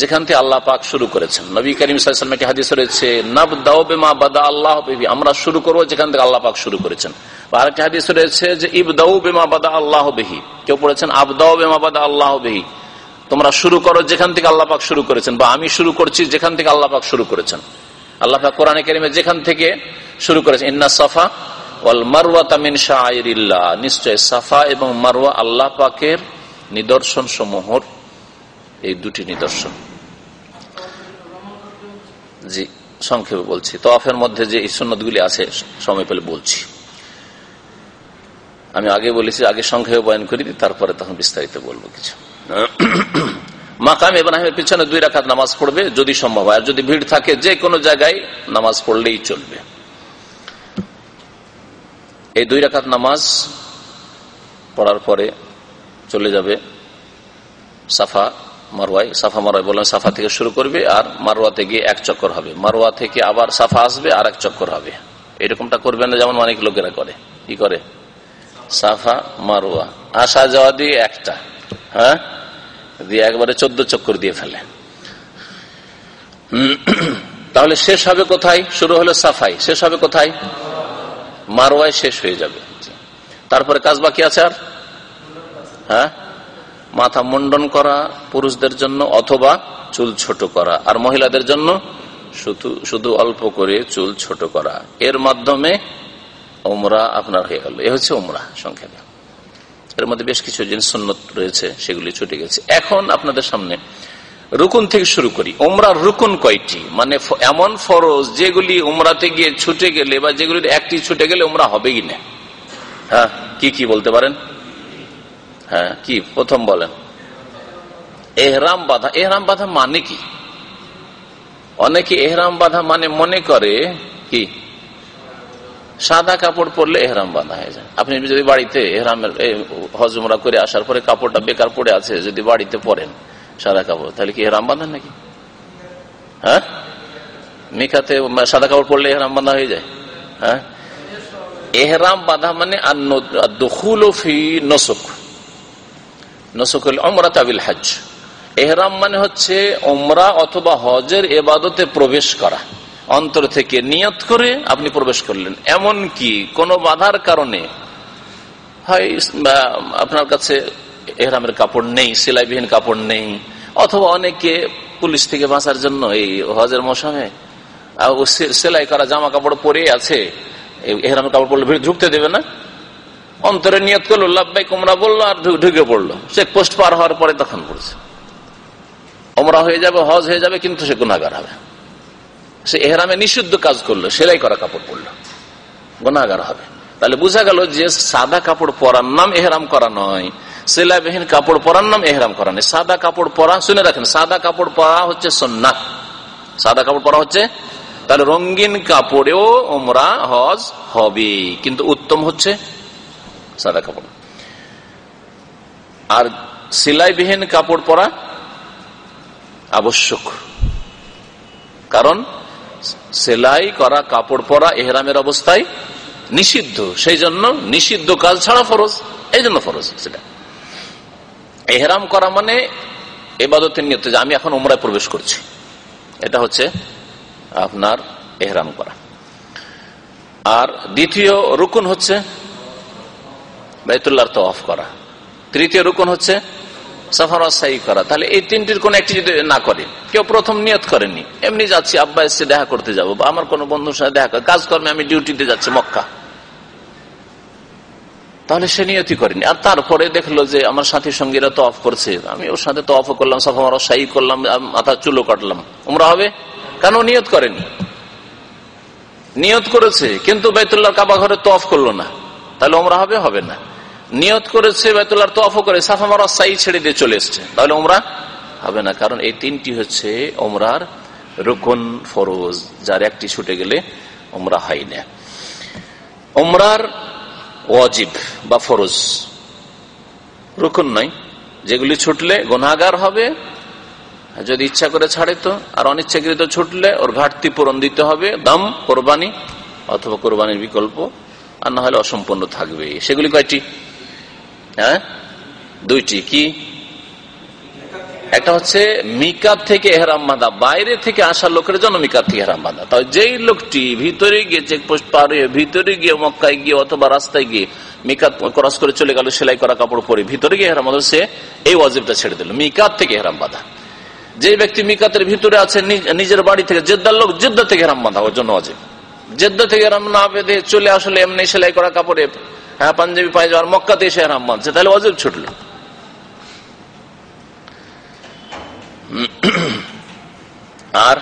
যেখান থেকে আল্লাহ পাক শুরু করেছেন। নবী করিম একটি হাদিস রয়েছে নব দাও বেমা বাদা আল্লাহ আমরা শুরু করব যেখান থেকে আল্লাহ পাক শুরু করেছেন। আরেকটি হাদিস রয়েছে যে, ইবদাউ বেমা বাদা আল্লাহ বেহি। কেউ পড়েছেন আবদাও বেমা বাদা আল্লাহ বেহি। তোমরা শুরু করো যেখান থেকে আল্লাহ পাক শুরু করেছেন বা আমি শুরু করছি যেখান থেকে আল্লাহ পাক শুরু করেছেন। আল্লাহ পাক কোরআনে কেরিমে যেখান থেকে শুরু করেছেন, ইন্না সাফা ওয়াল মারওয়া তামিন শাহরিল্লাহ নিশ্চয় সাফা এবং মারওয়া আল্লাহ পাকের নিদর্শন সমূহর এই দুটি নিদর্শন। জি, সংক্ষেপে বলছি। তফের মধ্যে যে সন্ন্যতগুলি আছে, সময় পেলে বলছি। আমি আগে বলেছি, আগে সংক্ষেপে বয়ন করি, তারপরে তখন বিস্তারিত বলব কিছু। [CLEARS THROAT] মাকাম ইব্রাহিমের পিছনে দুই রাখাত নামাজ পড়বে, যদি সম্ভব হয়। আর যদি ভিড় থাকে, যে কোনো জায়গায় নামাজ পড়লেই চলবে। এই দুই রাখাত নামাজ পড়ার পরে চলে যাবে সাফা মারোয়াই সাফা মারোয়াই বললাম সাফা থেকে শুরু করবে আর মারোয়াতে গিয়ে এক চক্কর হবে। মারোয়া থেকে আবার সাফা আসবে আর এক চক্কর হবে। এরকমটা করবে না যেমন অনেক লোকেরা করে। কি করে? সাফা মারোয়া আসা যাওয়া দিয়ে একটা। হ্যাঁ? দিয়ে একবারে চোদ্দ চক্কর দিয়ে ফেলে। তাহলে শেষ হবে কোথায়? শুরু হলো সাফাই। শেষ হবে কোথায়? মারোয়ায় শেষ হয়ে যাবে। তারপরে কাজ বাকি আছে আর? হ্যাঁ? মাথা মুন্ডন করা, পুরুষদের জন্য অথবা চুল ছোট করা। আর মহিলাদের জন্য শুধু শুধু অল্প করে চুল ছোট করা। এর মাধ্যমে ওমরা আপনার হয়ে গেল। এ হচ্ছে ওমরা সংক্ষেপে এর মধ্যে বেশ কিছু জিনিস সন্ন্যত রয়েছে, সেগুলি ছুটে গেছে। এখন আপনাদের সামনে রুকুন থেকে শুরু করি। ওমরার রুকুন কয়টি? মানে এমন ফরজ যেগুলি উমরাতে গিয়ে ছুটে গেলে বা যেগুলি একটি ছুটে গেলে ওমরা হবে কি না হ্যাঁ কি কি বলতে পারেন? হ্যাঁ কি? প্রথম বলেন। এহরাম বাধা এহরাম বাধা মানে কি? অনেকে এহরাম বাধা মানে মনে করে, কি? সাদা কাপড় পরলে এহরাম বাঁধা হয়ে যায়। আপনি যদি বাড়িতে এহরামের হজমরা করে আসার পরে কাপড়টা বেকার পড়ে আছে, যদি বাড়িতে পরেন সাদা কাপড়, তাহলে কি এহরাম বাঁধা নাকি? হ্যাঁ? মিকাতে সাদা কাপড় পরলে এহরাম বাঁধা হয়ে যায়? হ্যাঁ? এহরাম বাঁধা মানে আর দখুল ফি নসুক নসুক হল অমরা তাবিল হাজ এহরাম মানে হচ্ছে ওমরা অথবা হজের এবাদতে প্রবেশ করা। অন্তর থেকে নিয়ত করে আপনি প্রবেশ করলেন। এমন কি কোন বাধার কারণে হয় আপনার কাছে এহরামের কাপড় নেই, সেলাইবিহীন কাপড় নেই, অথবা অনেকে পুলিশ থেকে বাঁচার জন্য এই হজের মৌসুমে সেলাই করা জামা কাপড় পরে আছে এহরামের কাপড় পরলে ঢুকতে দেবে না। অন্তরে নিয়ত করল লাভবাই কোমরা বলল আর ঢুকে পড়ল। চেক পোস্ট পার হওয়ার পরে তখন পড়ছে। ওমরা হয়ে যাবে, হজ হয়ে যাবে, কিন্তু সে গুণাগার হবে। সে এহরামে নিষিদ্ধ কাজ করল, সেলাই করা কাপড় পরলো। গুণাগার হবে। তাহলে বোঝা গেল যে সাদা কাপড় পরার নাম এহরাম করা নয়, সেলাইবিহীন কাপড় পরার নাম এহরাম করা নেই সাদা কাপড় পরা, শুনে রাখেন, সাদা কাপড় পরা হচ্ছে সন্ন্যাত সাদা কাপড় পরা হচ্ছে, তাহলে রঙিন কাপড়েও ওমরা হজ হবে, কিন্তু উত্তম হচ্ছে সাদা কাপড় আর সেলাইবিহীন কাপড় পরা আবশ্যক। কারণ সেলাই করা, কাপড় পরা এহরামের অবস্থায় নিষিদ্ধ। সেই জন্য নিষিদ্ধ কাজ ছাড়া ফরজ। এই জন্য ফরজ সেটা। এহরাম করা মানে এবাদতের নিয়তে যে আমি এখন উমরায় প্রবেশ করছি। এটা হচ্ছে আপনার এহরাম করা। আর দ্বিতীয় রুকুন হচ্ছে বাইতুল্লাহ তফ করা। তৃতীয় রুকুন হচ্ছে সাফার সাই করা। তাহলে এই তিনটির কোন একটি যদি না করে, কেউ প্রথম নিয়ত করেনি, এমনি যাচ্ছি, আব্বা এসে দেখা করতে যাব, বা আমার কোন বন্ধুর সাথে দেখা কাজ কর্মে আমি ডিউটিতে যাচ্ছি মক্কা। তাহলে সে নিয়তি করেনি। আর তারপরে দেখল যে আমার সাথী সঙ্গীরা তো অফ করছে, আমি ওর সাথে তো অফ করলাম সাফা সাই করলাম মাথা চুলো কাটলাম। উমরা হবে? কেন নিয়ত করেনি? নিয়ত করেছে, কিন্তু বাইতুল্লাহ কাবা ঘরে তো অফ করল না। তাহলে ওমরা হবে? হবে না। নিয়ত করেছে বেতুল্লার তো অফ করে সাফা মারা সাই ছেড়ে দিয়ে চলে এসছে। তাহলে ওমরা হবে না, কারণ এই তিনটি হচ্ছে ওমরার রুকন ফরোজ, যার একটি ছুটে গেলে ওমরা হয় না। ওমরার ওয়াজিব বা ফরোজ রুকন নয়, যেগুলি ছুটলে গুনাগার হবে যদি ইচ্ছা করে ছাড়ে তো, আর অনিচ্ছাকৃত ছুটলে ওর ঘাটতি পূরণ দিতে হবে, দাম, কোরবানি অথবা কোরবানির বিকল্প, আর না হলে অসম্পূর্ণ থাকবে। সেগুলি কয়টি? হ্যাঁ? দুইটি কি? একটা হচ্ছে মিকাত থেকে এহরাম বাঁধা, বাইরে থেকে আসা লোকের জন্য মিকাত থেকে এহরাম বাঁধা। তাই যেই লোকটি ভিতরে গিয়ে চেকপোস্ট পার হয়ে ভিতরে গিয়ে মক্কায় গিয়ে অথবা রাস্তায় গিয়ে মিকাত ক্রস করে চলে গেল, সেলাই করা কাপড় পরে ভিতরে গিয়ে এহরাম বাঁধা, সে এই ওয়াজিবটা ছেড়ে দিল। মিকাত থেকে এহরাম বাঁধা। যে ব্যক্তি মিকাতের ভিতরে আছে নিজের বাড়ি থেকে, জেদ্দার লোক জেদ্দা থেকে এহরাম বাঁধা, ওর জন্য অজিব জেদ্দা থেকে এহরাম না বেঁধে চলে আসলে এমনি সেলাই করা কাপড়ে হ্যাঁ পাঞ্জাবি পায়ে যাওয়ার মক্কাতে এসে এহরাম বাঁধছে তাহলে অজিব ছুটলো। আর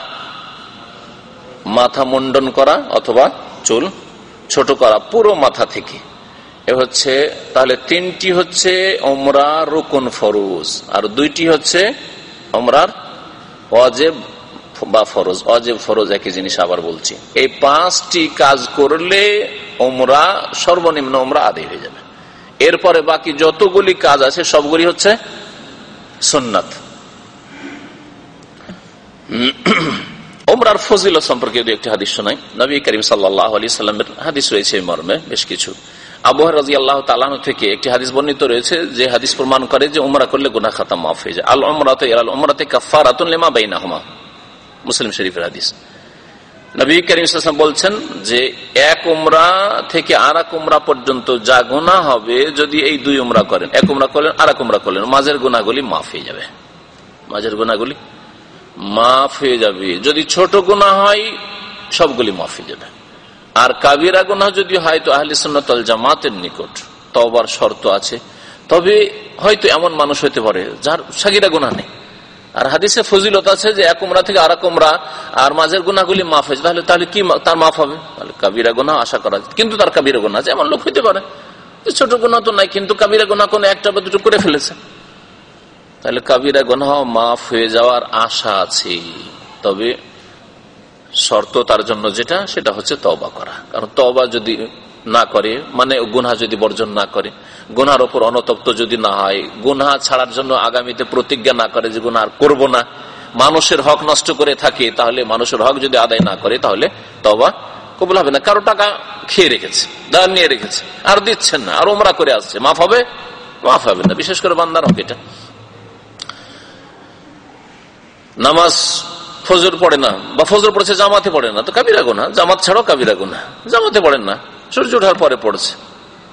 মাথা মুন্ডন করা অথবা চুল ছোট করা, পুরো মাথা থেকে। এ হচ্ছে, তাহলে তিনটি হচ্ছে ওমরা রুকুন, ফরুজ। আর দুইটি হচ্ছে ওমরার অজেব বা ফরজ, অজেব ফরজ একই জিনিস আবার বলছি। এই পাঁচটি কাজ করলে ওমরা সর্বনিম্ন ওমরা আদায় হয়ে যাবে। এরপরে বাকি যতগুলি কাজ আছে, সবগুলি হচ্ছে সুন্নাত। ওমরার ফজিল সম্পর্কে যদি একটি হাদিস শোনাই, নবী করিম সাল্লাহ আলি সাল্লামের হাদিস রয়েছে মর্মে বেশ কিছু। আবহাওয়া রাজি আল্লাহ তালানো থেকে একটি হাদিস বর্ণিত রয়েছে, যে হাদিস প্রমাণ করে যে উমরা করলে গুনা খাতা মাফ হয়ে যায়। আল ওমরাতে আল ওমরাতে কাফারাতুন লেমা বাইনা হমা মুসলিম শরীফের হাদিস। নবী করিম ইসলাম বলছেন যে, এক উমরা থেকে আর এক উমরা পর্যন্ত যা গুণা হবে যদি এই দুই উমরা করেন, এক উমরা করলেন আর এক উমরা করলেন, মাঝের গুণাগুলি মাফ হয়ে যাবে। মাঝের গুণাগুলি মাফ হয়ে যাবে। যদি ছোট গুণা হয়, সবগুলি মাফ হয়ে যাবে। আর কাবিরা গুনা যদি হয়, তো আহলি সন্ন্যতল জামাতের নিকট তবার শর্ত আছে। তবে হয়তো এমন মানুষ হইতে পারে যার সাগিরা গুণা নেই। আর হাদিসে ফজিলত আছে যে এক উমরা থেকে আর উমরা, আর মাঝের গুণাগুলি মাফ হয়েছে। তাহলে তাহলে কি তার মাফ হবে? তাহলে কাবিরা গুনা আশা করা কিন্তু তার কাবিরা গুণা আছে, এমন লোক হইতে পারে। ছোট গুণা তো নাই, কিন্তু কাবিরা গুণা কোনো একটা বা দুটো করে ফেলেছে। তাহলে কাবিরা গুনা মাফ হয়ে যাওয়ার আশা আছে। তবে শর্ত তার জন্য যেটা, সেটা হচ্ছে তবা করা। কারণ তবা যদি না করে মানে গুনা যদি বর্জন না করে। গুনার ওপর অনতপ্ত যদি না হয় গুনা ছাড়ার জন্য আগামীতে প্রতিজ্ঞা না করে যে গুনা আর করব না। মানুষের হক নষ্ট করে থাকে, তাহলে মানুষের হক যদি আদায় না করে, তাহলে তবা কবুল হবে না। কারও টাকা খেয়ে রেখেছে, দান নিয়ে রেখেছে, আর দিচ্ছেন না, আর ওমরা করে আসছে। মাফ হবে মাফ হবে না। বিশেষ করে বান্দার হক এটা। নামাজ ফজর পড়ে না, বা ফজর পড়েছে জামাতে পড়ে না, তো কাবিরা গোনা জামাত ছাড়াও কাবিরা গোনা জামাতে পড়েন না। সূর্য ওঠার পরে পড়ছে।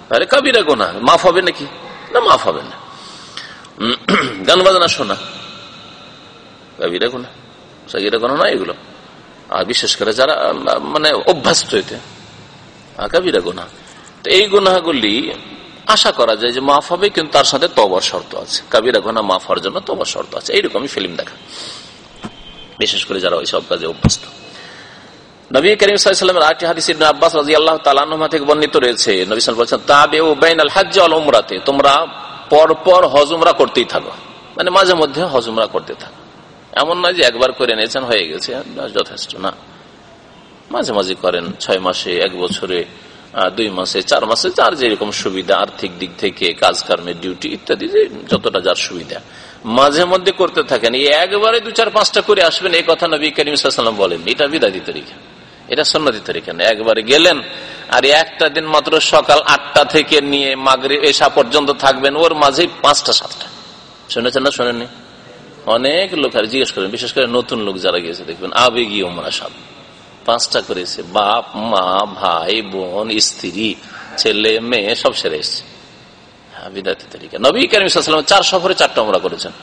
তাহলে কাবিরা গোনা, মাফ হবে নাকি? না, মাফ হবে না। গান বাজনা শোনা। কাবিরা গোনা সাকিরা গোনা না এগুলো। আর বিশেষ করে যারা মানে অভ্যস্ত হইতে কাবিরা গোনা। তো এই গুনাগুলি আশা করা যায় যে মাফ হবে, কিন্তু তার সাথে তবর শর্ত আছে। কাবিরা গোনা মাফ হওয়ার জন্য তবর শর্ত আছে। এইরকমই ফিল্ম দেখা। বিশেষ করে যারা ওই সব কাজে অভ্যস্ত। নবী করিম সাল্লামের আটটি হাদিস ইবনে আব্বাস রাজি আল্লাহ তালানুমা থেকে বর্ণিত রয়েছে। নবী সাল বলছেন তাবে ও বেন আল হাজ আল উমরাতে তোমরা পরপর হজুমরা করতেই থাকো। মানে মাঝে মধ্যে হজুমরা করতে থাকো। এমন নয় যে একবার করে নিয়েছেন, হয়ে গেছে যথেষ্ট না। মাঝে মাঝে করেন, ছয় মাসে, এক বছরে দুই মাসে, চার মাসে, যার যেরকম সুবিধা, আর্থিক দিক থেকে কাজ কর্মের ডিউটি ইত্যাদি যতটা যার সুবিধা। মাঝে মধ্যে করতে থাকেন। একবারে দু চার পাঁচটা করে আসবেন, এই কথা নবী করিম সাল্লাম বলেন এটা বিদায়ী তরিকা এটা সন্ন্যতি তরিকা না। একবারে গেলেন, আর একটা দিন মাত্র সকাল আটটা থেকে নিয়ে মাগরে এসা পর্যন্ত থাকবেন, ওর মাঝে পাঁচটা, সাতটা। শুনেছেন না শোনেননি? অনেক লোক, আর জিজ্ঞেস করেন, বিশেষ করে নতুন লোক যারা গিয়েছে, দেখবেন আবেগী ওমরা সব পাঁচটা করেছে, বাপ, মা, ভাই, বোন, স্ত্রী, ছেলে, মেয়ে, সব সেরে এসছে। বিদাতি তরিকা। নবী করিম চার সফরে চারটা ওমরা করেছেন।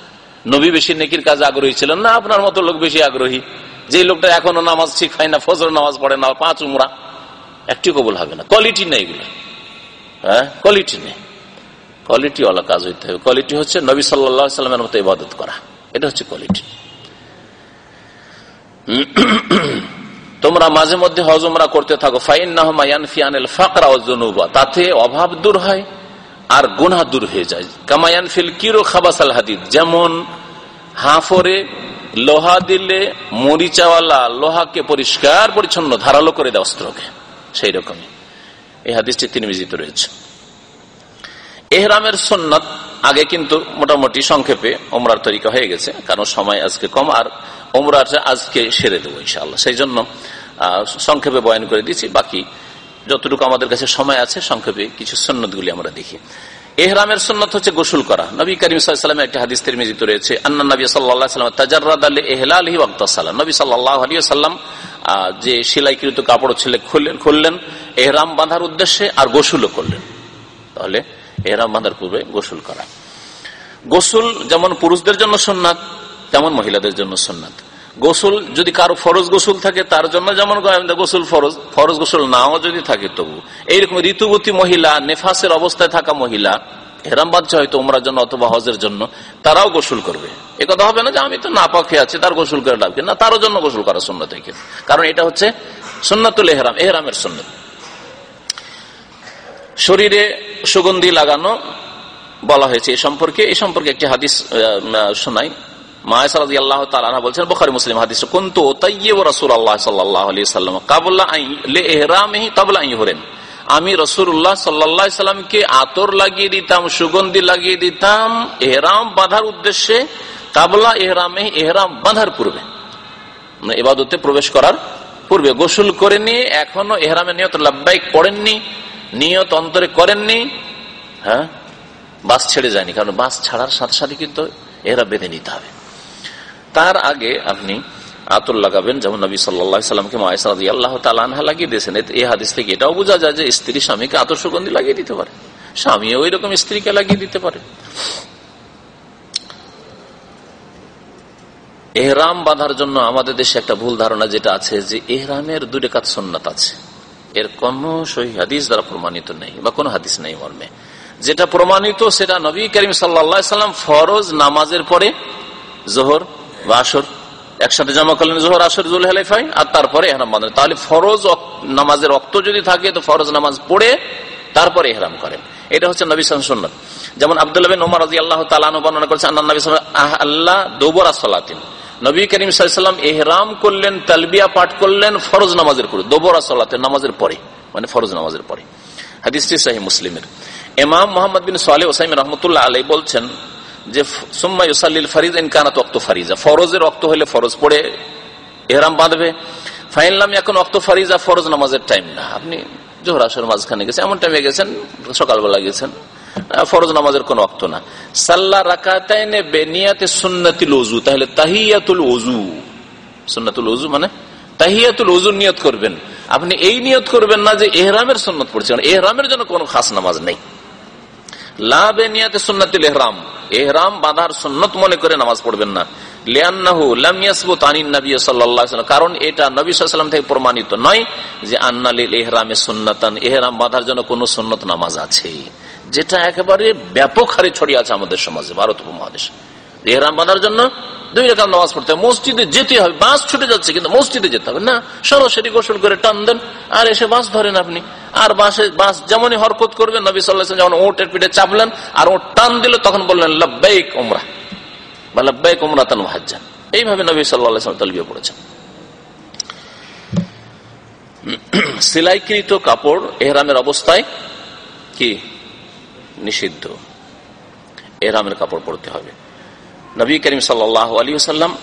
নবী বেশি নেকির কাজে আগ্রহী ছিলেন না, আপনার মতো লোক বেশি আগ্রহী। যে লোকটা এখনও নামাজ ঠিক হয় না, ফজর নামাজ পড়ে না, পাঁচ উমরা, একটি কবুল হবে না। কোয়ালিটি নেই এগুলো। হ্যাঁ? কোয়ালিটি নেই। কোয়ালিটি ওয়ালা কাজ হইতে হবে। কোয়ালিটি হচ্ছে নবী সাল্লা সাল্লামের মতো ইবাদত করা। এটা হচ্ছে কোয়ালিটি তোমরা মাঝে মধ্যে হজমরা করতে থাকো। ফাইন ফাকরা তাতে অভাব দূর হয় আর গুনা দূর হয়ে যায়। কামায়ান ফিল কিরো খাবাসাল হাদিদ। যেমন হাফরে লোহা দিলে মরিচাওয়ালা লোহাকে পরিষ্কার, পরিচ্ছন্ন, ধারালো করে দেয় অস্ত্রকে। সেই রকমই। এই হাদিসটি তিনি বিজিত রয়েছে। এহরামের সন্ন্যত আগে কিন্তু মোটামুটি সংক্ষেপে ওমরার তরিকা হয়ে গেছে, কারণ সময় আজকে কম আর ওমরাটা আজকে সেরে দেবো ইনশাল্লাহ সেই জন্য সংক্ষেপে বয়ন করে দিচ্ছি বাকি যতটুকু আমাদের কাছে সময় আছে, সংক্ষেপে কিছু সন্ন্যতগুলি আমরা দেখি। এহরামের সন্ন্যত হচ্ছে গোসল করা। নবী করিম সাল্লামের একটি হাদিস তিরমিজিত রয়েছে, আন্না নবী সাল্লাম তাজার্রাদ আলী এহলালহি ওয়াক্তাসাল্লাম নবী সাল্লাহ আলী সাল্লাম যে সেলাইকৃত কাপড় ছেলে খুললেন খুললেন, এহরাম বাঁধার উদ্দেশ্যে আর গোসলও করলেন। তাহলে এহরাম বাঁধার পূর্বে গোসল করা। গোসল যেমন পুরুষদের জন্য সোননাথ তেমন মহিলাদের জন্য সোননাথ গোসল, যদি কারও ফরজ গোসল থাকে, তার জন্য যেমন গোসল ফরজ ফরজ গোসল নাও যদি থাকে তবু। এইরকম ঋতুবতী মহিলা, নেফাসের অবস্থায় থাকা মহিলা ওমরার জন্য অথবা হজের জন্য, তারাও গোসল করবে। এ কথা হবে না যে, আমি তো আছি, তার গোসল করে লাভ না, তারও জন্য গোসল কারণ এটা হচ্ছে শরীরে সুগন্ধি লাগানো বলা হয়েছে এই সম্পর্কে। এই সম্পর্কে একটি হাদিস শোনাই। বলছেন, বখারি, মুসলিম রসুল আল্লাহ সাল্লাহ সাল্লাম তাবলা হরেন আমি রসুল্লাহ সাল্লাহ সাল্লামকে আতর লাগিয়ে দিতাম, সুগন্ধি লাগিয়ে দিতাম এহরাম বাঁধার উদ্দেশ্যে কাবলা এহরামে এহরাম বাঁধার পূর্বে। এবাদতে প্রবেশ করার পূর্বে গোসল করেনি এখনও এহরামে নিয়ত লাভবাইক পড়েননি, নিয়ত অন্তরে করেননি হ্যাঁ? বাস ছেড়ে যায়নি, কারণ বাস ছাড়ার সাথে সাথে কিন্তু এরা বেঁধে নিতে হবে। তার আগে আপনি আতর লাগাবেন, যেমন নবী সাল্লা সাল্লামকে আল্লাহ লাগিয়ে দিয়েছেন। এই হাদিস থেকে এটাও বোঝা যায় যে স্ত্রী স্বামীকে আতর সুগন্ধি লাগিয়ে দিতে পারে। স্বামী ওই রকম স্ত্রীকে লাগিয়ে দিতে পারে। এহরাম বাঁধার জন্য আমাদের দেশে একটা ভুল ধারণা যেটা আছে যে এহরামের দুটো কাজ সন্ন্যত আছে। এর কোন সহি হাদিস দ্বারা প্রমাণিত নেই, বা কোন হাদিস নেই মর্মে যেটা প্রমাণিত সেটা নবী করিম সাল্লা সাল্লাম ফরজ নামাজের পরে, জোহর বা আসর, একসাথে জমা করলেন জোহর, আসর জুল হেলাইফাই আর তারপরে এহরাম বাঁধেন তাহলে ফরজ নামাজের রক্ত যদি থাকে, তো ফরজ নামাজ পড়ে তারপরে এহরাম করেন। এটা হচ্ছে নবী সন্ন্যত যেমন আবদুল্লাহ নোমার রাজি আল্লাহ তালানো বর্ণনা করেছেন আল্লাহ নবী আল্লাহ দোবরা সাল্লাতিন নবী করিম সাল্লাম এহরাম করলেন, তালবিয়া পাঠ করলেন, ফরজ নামাজের পরে, দোবরা সাল্লাতের নামাজের পরে মানে ফরজ নামাজের পরে। হাদিসটি সাহি মুসলিমের। এমাম মোহাম্মদ বিন সোয়ালি ওসাইম রহমতুল্লাহ আলাই বলছেন যে সুম্মা ইউসাল্লিল ফারিজ ইনকানাত অক্ত ফারিজা। ফরজের রক্ত হলে ফরজ পড়ে, এহরাম বাঁধবে। ফাইনলাম এখন অক্ত ফারিজা, ফরজ নামাজের টাইম না। আপনি জোহর আসর মাঝখানে গেছেন, এমন টাইমে গেছেন, সকালবেলা গেছেন ফরজ নামাজের কোন অক্ত না। সাল্লা রাকাতাইনে বেনিয়াতে সুন্নাতিল ওজু তাহলে তাহিয়াতুল ওজু সুন্নাতুল উজু মানে তাহিয়াতুল উজুর নিয়ত করবেন। আপনি এই নিয়ত করবেন না যে এহরামের সন্ন্যত পড়ছেন। এহরামের জন্য কোনো খাস নামাজ নেই। লাভে নিয়াতে সুন্নাতুল এহরাম। এহরাম বাঁধার সুন্নত মনে করে নামাজ পড়বেন না। কারণ এটা নবী সাল্লাম থেকে প্রমাণিত নয় যে আন্নালিল এহরামে সুন্নাতান, এহরাম বাঁধার জন্য কোন সুন্নত নামাজ আছে। যেটা একেবারে ব্যাপক হারে ছড়িয়ে আছে আমাদের সমাজে, ভারত উপমহাদেশে। এহরাম বাঁধার জন্য দুই রকম নামাজ পড়তে হবে মসজিদে যেতে হবে, বাস ছুটে যাচ্ছে কিন্তু মসজিদে যেতে হবে না। সরাসরি গোসল করে টান দেন, আর এসে বাস ধরেন আপনি। আর বাসে, বাস যেমনই হরকত করবেন, নবী সাল্লাহ যেমন ওটের পিঠে চাপলেন, আর ও টান দিল, তখন বললেন, লব্বাইক ওমরা বা, লব্বাইক ওমরা তান হাজান এইভাবে নবী সাল্লাহ তলবিয়ে পড়েছেন। সেলাইকৃত কাপড় এহরামের অবস্থায় কি? নিষিদ্ধ। এহরামের কাপড় পরতে হবে। নবী করিম সাল্লাহ আলী সাল্লাম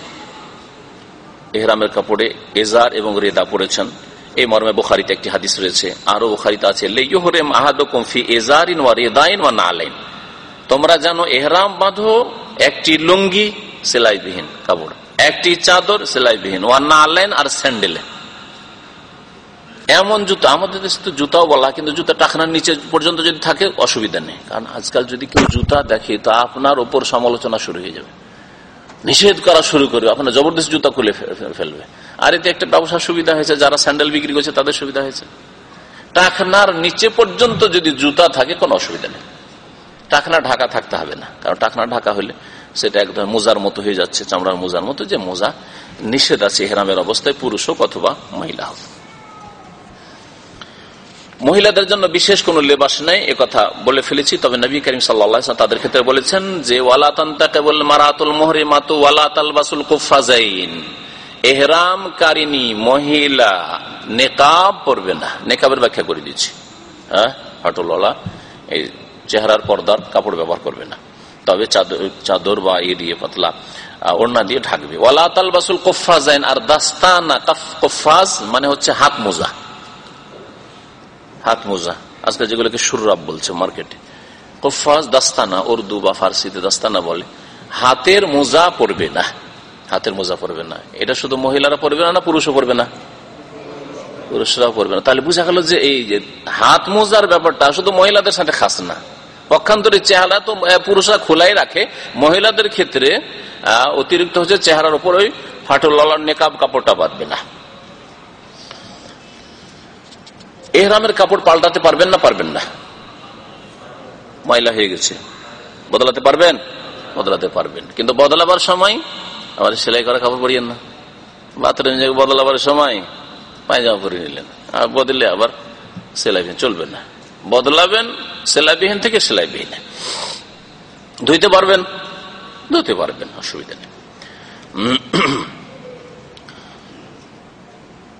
এহরামের কাপড়ে এজার এবং রেদা পড়েছেন এই মর্মে বুখারিতে একটি হাদিস রয়েছে। আরও বুখারিতে আছে এজারিন ওয়া তোমরা জানো এহরাম বাঁধো, একটি লুঙ্গি সেলাইবিহীন কাপড়, একটি চাদর সেলাইবিহীন, ওয়া নালাইন আর স্যান্ডেলে। এমন জুতো, আমাদের দেশে তো জুতাও বলা কিন্তু জুতা টাকনার নিচে পর্যন্ত যদি থাকে, অসুবিধা নেই। কারণ আজকাল যদি কেউ জুতা দেখে, তো আপনার ওপর সমালোচনা শুরু হয়ে যাবে। নিষেধ করা শুরু করবে, আপনার জবরদস্ত জুতা খুলে ফেলবে। আর এতে একটা ব্যবসার সুবিধা হয়েছে, যারা স্যান্ডেল বিক্রি করছে, তাদের সুবিধা হয়েছে। টাকনার নিচে পর্যন্ত যদি জুতা থাকে, কোনো অসুবিধা নেই। টাকনা ঢাকা থাকতে হবে না, কারণ টাকনা ঢাকা হলে সেটা একদম মোজার মতো হয়ে যাচ্ছে, চামড়ার মোজার মতো, যে মোজা নিষেধ আছে হেরামের অবস্থায় পুরুষ হোক অথবা মহিলা হোক। মহিলাদের জন্য বিশেষ কোন লেবাস নেই কথা বলে ফেলেছি। তবে নবী করিম সাল্লা তাদের ক্ষেত্রে বলেছেন যে ওয়ালাতাল মারাতুল মোহরে মাতু ওয়ালা তালবাসুল কুফাজাইন এহরাম কারিনী মহিলা নেকাব পরবে না। নেকাবের ব্যাখ্যা করে দিচ্ছি। হ্যাঁ? ফাটুল্লা এই চেহারার পর্দার কাপড় ব্যবহার করবে না। তবে চাদর বা ইয়ে দিয়ে পাতলা ওড়না দিয়ে ঢাকবে। ওয়ালা তালবাসুল কোফাজাইন আর দাস্তানা কফাজ মানে হচ্ছে হাত মোজা। হাত মোজা। আজকে যেগুলোকে সুরাব বলছে মার্কেটে কফাজ দাস্তানা, উর্দু বা ফার্সিতে দাস্তানা বলে। হাতের মোজা পড়বে না। হাতের মোজা পড়বে না। এটা শুধু মহিলারা পড়বে না না পুরুষও পড়বে না? পুরুষরাও পড়বে না। তাহলে বুঝা গেল যে এই যে হাত মোজার ব্যাপারটা শুধু মহিলাদের সাথে খাস না। পক্ষান্তরে চেহারা তো পুরুষরা খোলাই রাখে। মহিলাদের ক্ষেত্রে অতিরিক্ত হচ্ছে চেহারার উপর ওই ফাটল নেকাব কাপড়টা বাঁধবে না। এহরামের কাপড় পাল্টাতে পারবেন না পারবেন না। ময়লা হয়ে গেছে। বদলাতে পারবেন? বদলাতে পারবেন। কিন্তু বদলাবার সময় আবার সেলাই করা কাপড় পরিয়েন না। বাথরুম বদলাবার সময়, পায়জামা পরে নিলেন। আর বদলে আবার সেলাইবিহীন চলবে না। বদলাবেন, সেলাইবিহীন থেকে সেলাইবিহীন। ধুইতে পারবেন? ধুতে পারবেন, অসুবিধা নেই।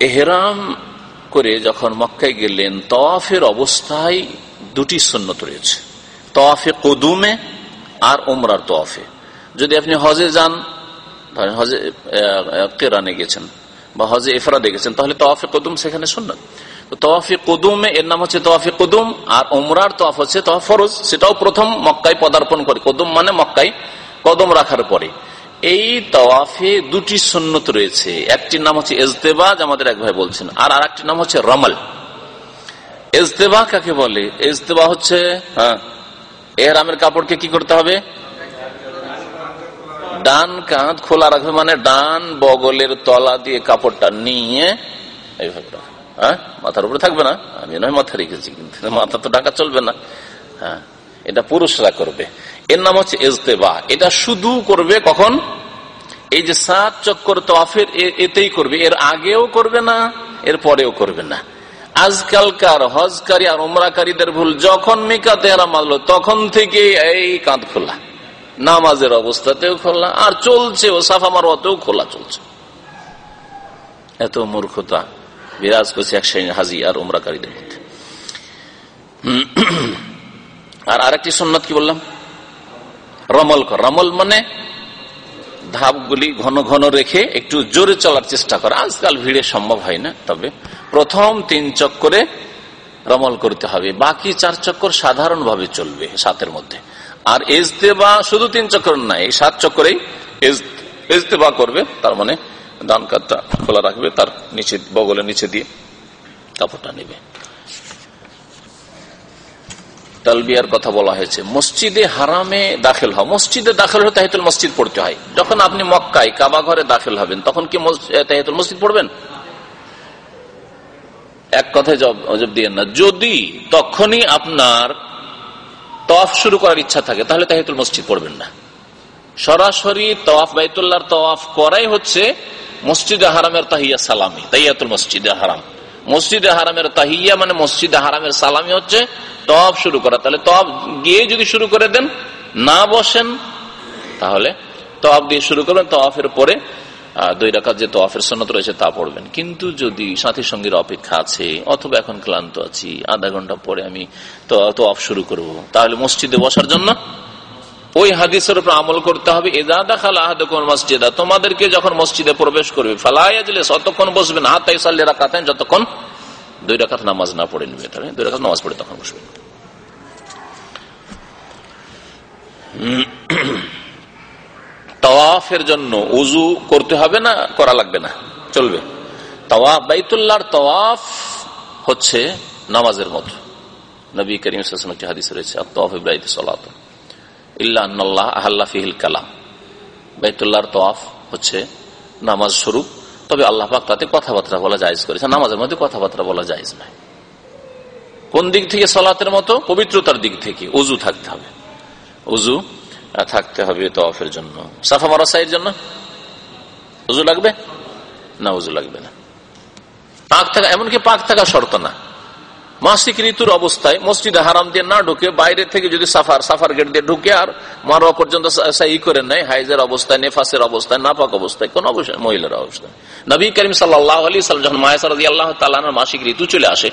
এহরাম করে যখন মক্কায় গেলেন, তওয়াফের অবস্থায় দুটি সন্ন্যত রয়েছে। তওয়াফে কদুমে আর ওমরার তওয়াফে। যদি আপনি হজে যান হজে কেরানে গেছেন বা হজে এফরাদে গেছেন, তাহলে তওয়াফে কদুম সেখানে শুনলেন তওয়াফে কদুমে, এর নাম হচ্ছে তওয়াফে কদুম আর ওমরার তওয়াফ হচ্ছে তওয়াফ ফরজ। সেটাও প্রথম মক্কায় পদার্পণ করে। কদুম মানে মক্কায় কদম রাখার পরে। এই তওয়াফে দুটি সন্ন্যত রয়েছে। একটির নাম হচ্ছে এজতেবাজ আমাদের এক ভাই বলছেন। আর আর একটির নাম হচ্ছে রমাল। এজতেবা কাকে বলে? এজতেবা হচ্ছে হ্যাঁ এহরামের কাপড়কে কি করতে হবে? ডান কাঁধ খোলা রাখবে মানে ডান বগলের তলা দিয়ে কাপড়টা নিয়ে, এইভাবে হ্যাঁ মাথার উপরে থাকবে না? আমি নয় মাথা রেখেছি, কিন্তু মাথা তো ঢাকা চলবে না। হ্যাঁ এটা পুরুষরা করবে। এর নাম হচ্ছে এজতেবা এটা শুধু করবে কখন? এই যে সাত চক্কর তফের এতেই করবে। এর আগেও করবে না, এর পরেও করবে না। আজকালকার হজকারী আর উমরাকারীদের ভুল, যখন মিকা তেহারা মারলো, তখন থেকে এই কাঁধ খোলা। নামাজের অবস্থাতেও খোলা, আর চলছে ও সাফা মারোয়াতেও খোলা চলছে। এত মূর্খতা বিরাজ করছে এক হাজি আর উমরাকারীদের মধ্যে। আর আরেকটি সন্ন্যত কি বললাম? রমল কর। রমল মানে ধাপগুলি ঘন ঘন রেখে একটু জোরে চলার চেষ্টা করে। আজকাল ভিড়ে সম্ভব হয় না, তবে প্রথম তিন চক্করে রমল করতে হবে। বাকি চার চক্কর সাধারণভাবে চলবে সাতের মধ্যে। আর এজতেবা শুধু তিন চক্কর নাই সাত চক্করেই এজতেবা করবে, তার মানে দান কাতটা খোলা রাখবে, তার নিচে বগলের নিচে দিয়ে কাপড়টা নেবে। তালবিয়ার কথা বলা হয়েছে। মসজিদে হারামে দাখিল হওয়া মসজিদে দাখিল হলে তাহিতুল মসজিদ পড়তে হয়। যখন আপনি মক্কায় কাবা ঘরে দাখিল হবেন, তখন কি তাহিতুল মসজিদ পড়বেন? এক কথায় জবাব দিয়ে না। যদি তখনই আপনার তফ শুরু করার ইচ্ছা থাকে, তাহলে তাহিতুল মসজিদ পড়বেন না। সরাসরি তওয়াফ, বাইতুল্লাহর তওয়াফ করাই হচ্ছে মসজিদে হারামের তাহিয়া সালামি তাইয়াতুল মসজিদে হারাম। মসজিদে হারামের তাহিয়া মানে মসজিদে হারামের সালামি হচ্ছে তফ শুরু করা। তাহলে তফ গিয়ে যদি শুরু করে দেন, না বসেন, তাহলে তফ দিয়ে শুরু করবেন তফের পরে দুই রাকাত যে তফের সন্ন্যত রয়েছে তা পড়বেন। কিন্তু যদি সাথী সঙ্গীর অপেক্ষা আছে, অথবা এখন ক্লান্ত আছি, আধা ঘণ্টা পরে আমি তফ শুরু করব, তাহলে মসজিদে বসার জন্য ওই হাদিসের উপর আমল করতে হবে। এজাদা খাল আহাদুকুম মসজিদা তোমাদেরকে যখন মসজিদে প্রবেশ করবে ফালাইয়াজলে ততক্ষণ বসবেন হাতাই সাল্লি রাকাতেন যতক্ষণ দুই রাকাত নামাজ না পড়ে নিবে। তাহলে দুই রাকাত নামাজ পড়ে তখন বসবেন তওয়াফের জন্য উজু করতে হবে না, করা লাগবে না? চলবে। তওয়াফ, বাইতুল্লাহর তওয়াফ হচ্ছে নামাজের মতো। নবী করিম হাদিস রয়েছে তওয়াফ ইব্রাহিম সালাত। ইল্লাহ বাইতুল্লাহর হচ্ছে নামাজ তবে আল্লাহ পাক তাতে কথাবার্তা বলা জায়জ করেছে নামাজের মধ্যে কথাবার্তা বলা নয়। কোন দিক থেকে সলাতের মতো? পবিত্রতার দিক থেকে। উজু থাকতে হবে। উজু থাকতে হবে তওয়াফের জন্য। সাফা মারাসাইয়ের জন্য? উজু লাগবে? না উজু লাগবে না। পাক থাকা এমনকি পাক থাকা শর্ত না। মাসিক ঋতুর অবস্থায় মসজিদে হারাম দিয়ে না ঢুকে বাইরে থেকে যদি সাফার সাফার গেট দিয়ে ঢুকে আর মারোয়া পর্যন্ত করে নেয়, হাইজের অবস্থায়, নেফাসের অবস্থায়, নাপাক অবস্থায়, কোন অবস্থায়, মহিলার অবস্থায়। নবী করিম সাল্লাহ যখন মায়াসারদি মাসিক ঋতু চলে আসে,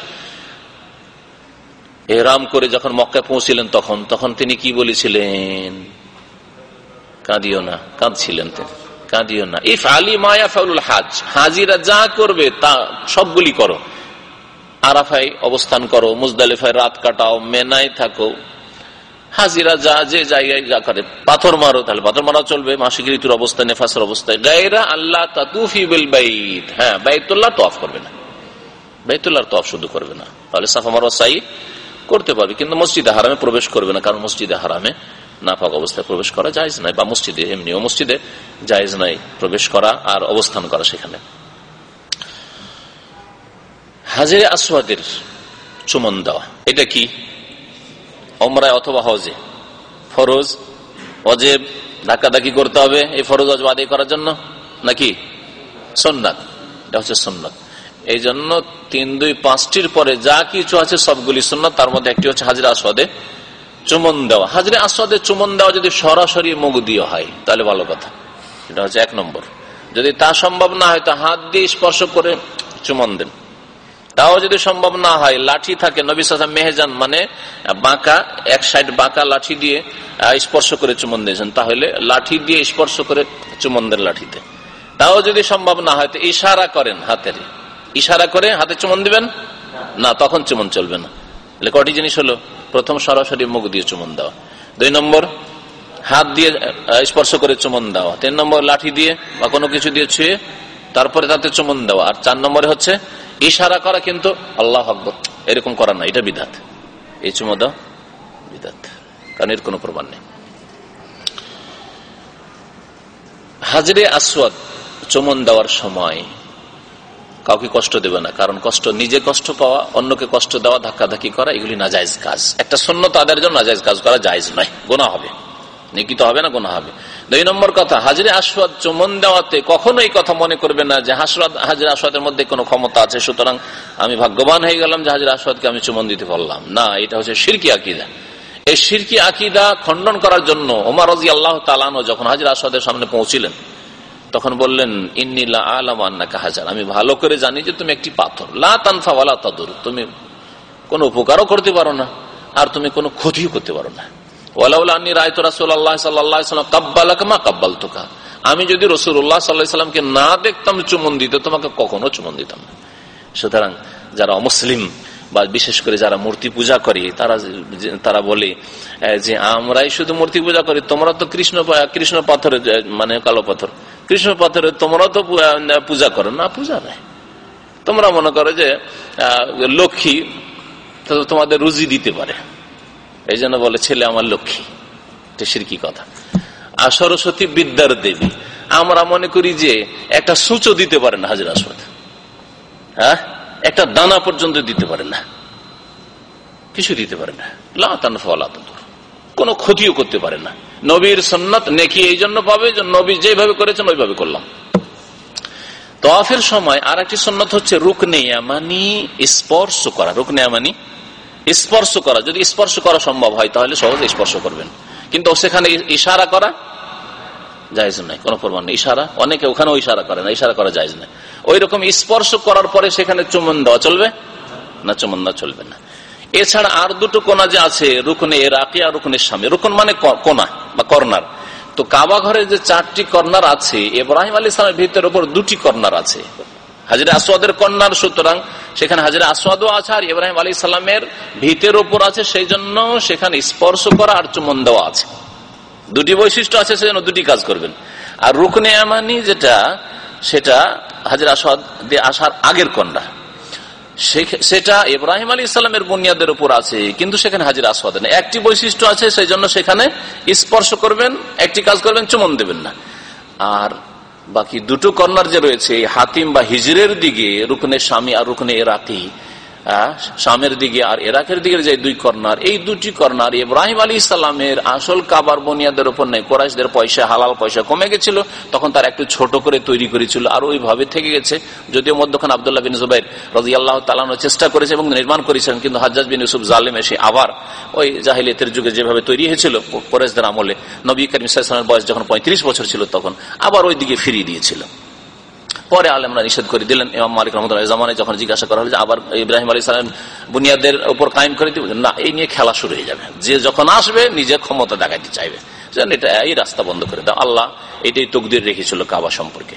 এরাম করে যখন মক্কায় পৌঁছিলেন তখন তখন তিনি কি বলেছিলেন? কাঁদিও না, কাঁদছিলেন তিনি, কাঁদিও না। ইফ আলী মায়া ফাউল হাজ, হাজিরা যা করবে তা সবগুলি করো। আরাফাই অবস্থান করো, মুজদালিফায় রাত কাটাও, মেনায় থাকো। হাজিরা যা, যে জায়গায় যা করে, পাথর মারো তাহলে পাথর মারা চলবে, মাসিক ঋতুর অবস্থায় নেফাসের অবস্থায় গায়রা আল্লাহ তাতুফি বিল বাইত। হ্যাঁ বাইতুল্লাহ তফ করবে না। বাইতুল্লাহ তফ শুধু করবে না। তাহলে সাফা মারো সাই করতে পারবে, কিন্তু মসজিদে হারামে প্রবেশ করবে না, কারণ মসজিদে হারামে নাফাক অবস্থায় প্রবেশ করা জায়জ নাই, বা মসজিদে এমনিও মসজিদে জায়জ নাই প্রবেশ করা আর অবস্থান করা সেখানে। হাজিরে আসওয়াদের চুমন দেওয়া। এটা কি? অমরায় অথবা হজে? ফরজ? অজেব ধাক্কাধাক্কি করতে হবে এই ফরজ অজব আদায় করার জন্য? নাকি? সন্ন্যাত এটা হচ্ছে সন্ন্যাত এই জন্য তিন, দুই, পাঁচটির পরে যা কিছু আছে সবগুলি সন্ন্যত তার মধ্যে একটি হচ্ছে হাজিরা আসওয়াদে চুমন দেওয়া। হাজিরে আসওয়াদে চুমন দেওয়া যদি সরাসরি মুখ দিয়ে হয়, তাহলে ভালো কথা। এটা হচ্ছে এক নম্বর। যদি তা সম্ভব না হয়, তো হাত দিয়ে স্পর্শ করে চুমন দেন। তাও যদি সম্ভব না হয়, লাঠি থাকে, নবী সাথে মেহেজান মানে বাঁকা, এক সাইড বাঁকা লাঠি দিয়ে স্পর্শ করে চুমন দিয়েছেন। তাহলে লাঠি দিয়ে স্পর্শ করে চুমন দেন লাঠিতে। তাও যদি সম্ভব না হয়, তো ইশারা করেন হাতের। ইশারা করে হাতে চুমন দিবেন? না, তখন চুমন চলবে না। কটি জিনিস হলো? প্রথম, সরাসরি মুখ দিয়ে চুমন দেওয়া। দুই নম্বর, হাত দিয়ে স্পর্শ করে চুমন দেওয়া। তিন নম্বর, লাঠি দিয়ে বা কোনো কিছু দিয়ে ছুঁয়ে, তারপরে তাতে চুমন দেওয়া। আর চার নম্বরে হচ্ছে ইশারা করা কিন্তু আল্লাহ আকবর। এরকম করা না, এটা বিধাত এই চুমো বিধাত কারণ এর কোনো প্রমাণ নেই। হাজরে আসওয়াদ চুমন দেওয়ার সময় কাউকে কষ্ট দেবে না, কারণ কষ্ট নিজে কষ্ট পাওয়া, অন্যকে কষ্ট দেওয়া, ধাক্কাধাক্কি করা, এগুলি নাজাইজ কাজ। একটা শূন্য তাদের জন্য নাজাইজ কাজ করা জায়জ নয় গোনা হবে। নিকিত হবে না গোনা হবে। দুই নম্বর কথা, হাজরে আসওয়াদ চুমন দেওয়াতে কখনো এই কথা মনে করবে না যে হাসরাদ হাজির আসওয়াদের মধ্যে কোনো ক্ষমতা আছে, সুতরাং আমি ভাগ্যবান হয়ে গেলাম যে হাজির আসওয়াদকে আমি চুমন দিতে পারলাম। না, এটা হচ্ছে সিরকি আকিদা। এই সিরকি আকিদা খণ্ডন করার জন্য ওমর রাজি আল্লাহ তালানো যখন হাজির আসওয়াদের সামনে পৌঁছিলেন, তখন বললেন ইন্নিল্লা আলাম আন্নাকা হাজার। আমি ভালো করে জানি যে তুমি একটি পাথর। লা তানফা ওয়ালা তাদুর। তুমি কোনো উপকারও করতে পারো না, আর তুমি কোনো ক্ষতিও করতে পারো না। আমি যদি রসুল্লাহ সাল্লাহামকে না দেখতাম, চুমন দিতে, তোমাকে কখনো চুমন দিতাম না। সুতরাং যারা অমুসলিম বা বিশেষ করে যারা মূর্তি পূজা করে, তারা তারা বলে যে আমরাই শুধু মূর্তি পূজা করি, তোমরা তো কৃষ্ণ কৃষ্ণ পাথরের মানে কালো পাথর। কৃষ্ণ পাথরের তোমরা তো পূজা করো না, পূজা নাই। তোমরা মনে করো যে লক্ষ্মী তোমাদের রুজি দিতে পারে। এই জন্য বলে, ছেলে আমার লক্ষ্মী। এটা সিরকি কথা। আর সরস্বতী বিদ্যার দেবী, আমরা মনে করি যে একটা সূচো দিতে পারে না হাজির আসবাদ হ্যাঁ? একটা দানা পর্যন্ত দিতে পারে না। কিছু দিতে পারে না। লাতান কোন ক্ষতিও করতে পারে না। নবীর সন্ন্যত নেকি এই জন্য পাবে নবী যেভাবে করেছেন, ওইভাবে করলাম। তফের সময় আর একটি সন্ন্যত হচ্ছে রুকনে আমানি স্পর্শ করা। রুকনে আমানি স্পর্শ করা। যদি স্পর্শ করা সম্ভব হয়, তাহলে সহজে স্পর্শ করবেন। কিন্তু সেখানে ইশারা করা জায়জ নাই কোন প্রমাণ নেই। ইশারা, অনেকে ওখানেও ইশারা করে না, ইশারা করা যায় না ওই রকম স্পর্শ করার পরে সেখানে চুমন দেওয়া চলবে না চুমন দেওয়া চলবে না। এছাড়া আর দুটো কোনা যে আছে, রুকনে রাকি আর রুকনের স্বামী রুকন মানে কোনা বা কর্নার। তো কাবা ঘরে যে চারটি কর্নার আছে, ইব্রাহিম আলী ইসলামের ভিতরের উপর দুটি কর্নার আছে। হাজিরা আসওয়াদের কন্যার সুতরাং সেখানে হাজিরা আসওয়াদও আছে আর ইব্রাহিম আলী ইসলামের ভিতের ওপর আছে সেই জন্য সেখানে স্পর্শ করা আর চুমন দেওয়া আছে। দুটি বৈশিষ্ট্য আছে, সেজন্য দুটি কাজ করবেন। আর রুকনে আমানি যেটা, সেটা হাজির আসাদ আসার আগের কন্যা। সেটা ইব্রাহিম আলী ইসলামের বুনিয়াদের উপর আছে, কিন্তু সেখানে হাজির আসওয়াদ নেই। একটি বৈশিষ্ট্য আছে সেই জন্য সেখানে স্পর্শ করবেন, একটি কাজ করবেন চুমন দেবেন না। আর বাকি দুটো কর্নার যে রয়েছে হাতিম বা হিজরের দিকে রুকনে স্বামী আর রুকনে এরাকি শামের দিকে আর এরাকের দিকে যে দুই কর্নার, এই দুটি কর্নার ইব্রাহিম আলী ইসলামের আসল কাবার বনিয়াদের উপর নেই। কোরাইশদের পয়সা, হালাল পয়সা কমে গেছিল, তখন তার একটু ছোট করে তৈরি করেছিল আর ওইভাবে থেকে গেছে। যদিও মধ্যখান আবদুল্লাহ বিন জুবাইর রাজি তালানোর চেষ্টা করেছে এবং নির্মাণ করেছেন কিন্তু হাজাজ বিন ইউসুফ জালেম এসে আবার ওই জাহিলিয়তের যুগে যেভাবে তৈরি হয়েছিল কোরাইশদের আমলে, নবী করিম বয়স যখন পঁয়ত্রিশ বছর ছিল তখন, আবার ওই দিকে ফিরিয়ে দিয়েছিল। পরে আলমরা নিষেধ করে দিলেন, ইমাম মালিক রহমতুল্লাহ জামানে যখন জিজ্ঞাসা করা হলো যে আবার ইব্রাহিম আলী সালাম বুনিয়াদের উপর কায়েম করে দিব? না, এই নিয়ে খেলা শুরু হয়ে যাবে। যে যখন আসবে নিজের ক্ষমতা দেখাইতে চাইবে। এটা এই রাস্তা বন্ধ করে দাও আল্লাহ এটাই তকদির রেখেছিল কাবা সম্পর্কে।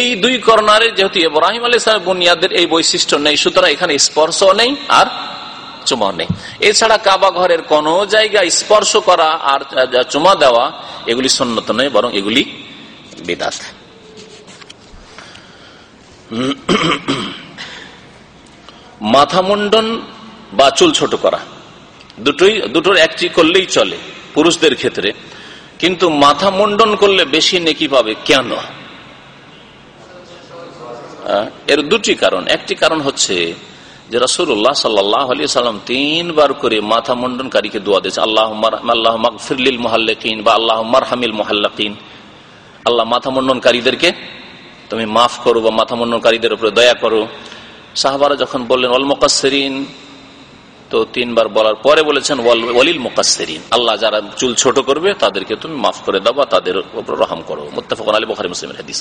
এই দুই কর্নারে যেহেতু ইব্রাহিম আলী সালাম বুনিয়াদের এই বৈশিষ্ট্য নেই, সুতরাং এখানে স্পর্শ নেই আর চুমা নেই। এছাড়া কাবা ঘরের কোন জায়গায় স্পর্শ করা আর চুমা দেওয়া এগুলি সন্ন্যত নয়, বরং এগুলি বেদাত। [CLEARS THROAT] মাথা মুন্ডন বা চুল ছোট করা। দুটোই, দুটোর একটি করলেই চলে পুরুষদের ক্ষেত্রে। কিন্তু মাথা মুন্ডন করলে বেশি নেকি পাবে কেন? এর দুটি কারণ। একটি কারণ হচ্ছে যে রসুল্লাহ সাল্লাহ আলী সাল্লাম তিনবার করে মাথা মুন্ডনকারীকে দোয়া দিয়েছে আল্লাহ আল্লাহ ফিরলিল মোহাল্লিন বা আল্লাহ মারহামিল মোহাল্লাকিন। আল্লাহ মাথা মুন্ডনকারীদেরকে তুমি মাফ করো বা মাথা মন্নকারীদের উপরে দয়া করো। সাহাবারা যখন বললেন অল মোকাসেরিন তো তিনবার বলার পরে বলেছেন ওয়ালিল মোকাসেরিন আল্লাহ যারা চুল ছোট করবে, তাদেরকে তুমি মাফ করে দাও বা তাদের উপর রহম করো। মুত্তাফাকুন আলী বখারি, মুসলিমের হাদিস।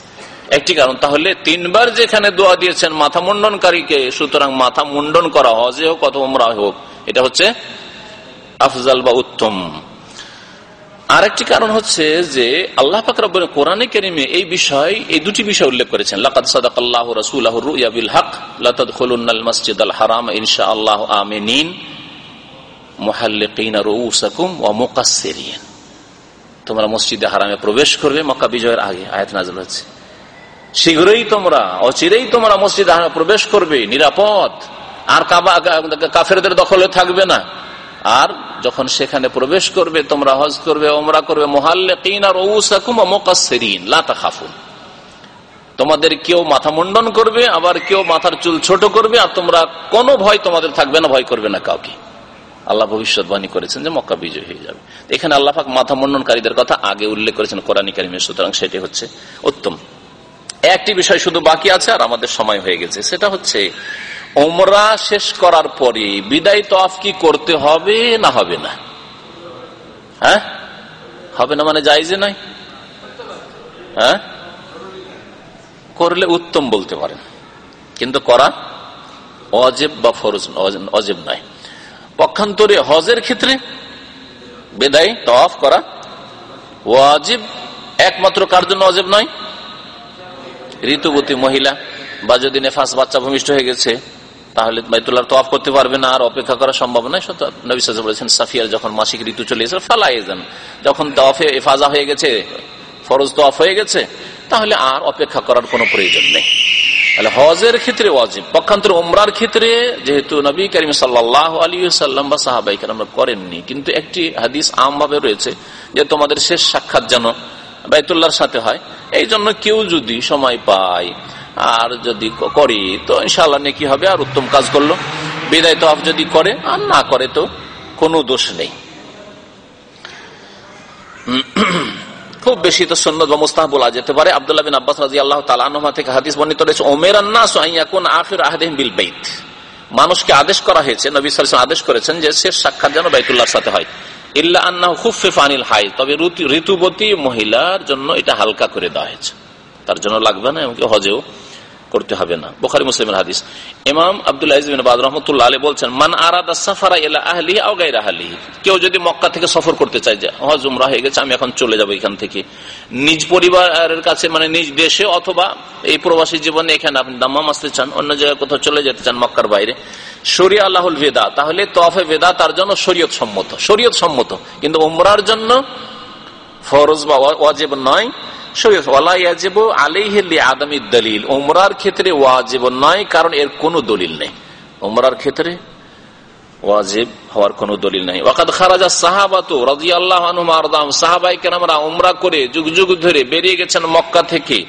একটি কারণ, তাহলে তিনবার যেখানে দোয়া দিয়েছেন মাথা মুন্ডনকারীকে সুতরাং মাথা মুন্ডন করা হজে হোক অথবা হোক, এটা হচ্ছে আফজাল বা উত্তম। আরেকটি কারণ হচ্ছে যে আল্লাহ পাক কোরআনে কেরিমে এই বিষয়, এই দুটি বিষয় উল্লেখ করেছেন। হক হারাম, ইনশাআল্লাহু ওয়া তোমরা মসজিদে হারামে প্রবেশ করবে, মক্কা বিজয়ের আগে আয়াত নাযিল হচ্ছে। শীঘ্রই তোমরা, অচিরেই তোমরা মসজিদে হারামে প্রবেশ করবে, নিরাপদ। আর কাবা কাফেরদের দখলে থাকবে না। আর যখন সেখানে প্রবেশ করবে, তোমরা হজ করবে ওমরা করবে তোমাদের কেউ মাথা মুন্ডন করবে, আবার কেউ মাথার চুল ছোট করবে, আর তোমরা কোনো ভয় তোমাদের থাকবে না, ভয় করবে না কাউকে। আল্লাহ ভবিষ্যৎবাণী করেছেন যে মক্কা বিজয় হয়ে যাবে। এখানে আল্লাহাক মাথা মুন্ডনকারীদের কথা আগে উল্লেখ করেছেন কোরআনী কারিমের সুতরাং সেটি হচ্ছে উত্তম। একটি বিষয় শুধু বাকি আছে আর আমাদের সময় হয়ে গেছে। সেটা হচ্ছে ওমরা শেষ করার পরে বিদায় তফ কি করতে হবে না হবে না? হ্যাঁ? হবে না মানে যাই যে নয়? হ্যাঁ? করলে উত্তম বলতে পারেন। কিন্তু করা অজেব বা ফরজ অজেব নয়। পক্ষান্তরে হজের ক্ষেত্রে বেদায় তফ করা ওয়াজিব, একমাত্র কার জন্য অজেব নয়? ঋতুবতী মহিলা বা যদি নেফাস বাচ্চা ভূমিষ্ঠ হয়ে গেছে তাহলে বাইতুল্লাহ তফ করতে পারবে না, আর অপেক্ষা করা সম্ভব নয়। নবী সাজা বলেছেন সাফিয়ার যখন মাসিক ঋতু চলে গেছে ফালাই যান যখন তফে এফাজা হয়ে গেছে, ফরজ তফ হয়ে গেছে, তাহলে আর অপেক্ষা করার কোনো প্রয়োজন নেই। হজের ক্ষেত্রে ওয়াজিব। পক্ষান্তর ওমরার ক্ষেত্রে যেহেতু নবী করিম সাল্লাম বা সাহাবাইকে আমরা করেননি, কিন্তু একটি হাদিস আমভাবে রয়েছে যে তোমাদের শেষ সাক্ষাৎ যেন বাইতুল্লাহর সাথে হয়। এই জন্য কেউ যদি সময় পায় আর যদি করি, তো ইনশাল্লাহ নেকি হবে আর উত্তম কাজ করল। বিদায় তো যদি করে, আর না করে তো কোনো দোষ নেই। [CLEARS THROAT] খুব বেশি তো সন্ন্যত বা মুস্তাহ বলা যেতে পারে। আব্দুল্লাহ বিন আব্বাস রাজি আল্লাহ তালানহা থেকে হাদিস বর্ণিত রয়েছে, ওমের আখির আহদিম বিল বেইত। মানুষকে আদেশ করা হয়েছে, নবী সালাম আদেশ করেছেন যে শেষ সাক্ষাৎ যেন বাইতুল্লাহর সাথে হয়। ইল্লা আন্না খুফে ফানিল হাই, তবে ঋতুবতী মহিলার জন্য এটা হালকা করে দেওয়া হয়েছে। তার জন্য লাগবে না, এমনকি হজেও। করতে হবে না। বোখারি মুসলিমের হাদিস। ইমাম আব্দুল্লাহ রহমতুল্লাহ আলী বলছেন, মান আরাদা সাফারা এলা আহলি আগাই রাহালি কেউ যদি মক্কা থেকে সফর করতে চায়, যে হজ উমরা হয়ে গেছে, আমি এখন চলে যাব এখান থেকে। নিজ পরিবারের কাছে মানে নিজ দেশে অথবা এই প্রবাসী জীবনে এখানে আপনি দাম্মাম আসতে চান, অন্য জায়গায় কোথাও চলে যেতে চান মক্কার বাইরে, শরিয়া আল্লাহুল ভেদা তাহলে তফে ভেদা তার জন্য শরীয়ত সম্মত শরীয়ত সম্মত। কিন্তু উমরার জন্য ফরজ বা ওয়াজেব নয়। ক্ষেত্রে নয়, কারণ এর দলিল নেই। ক্ষেত্রে হওয়ার দলিল নেই। ওয়াকাদ খারাজা সাহাবাতু করে যুগ যুগ ধরে বেরিয়ে গেছেন মক্কা থেকে।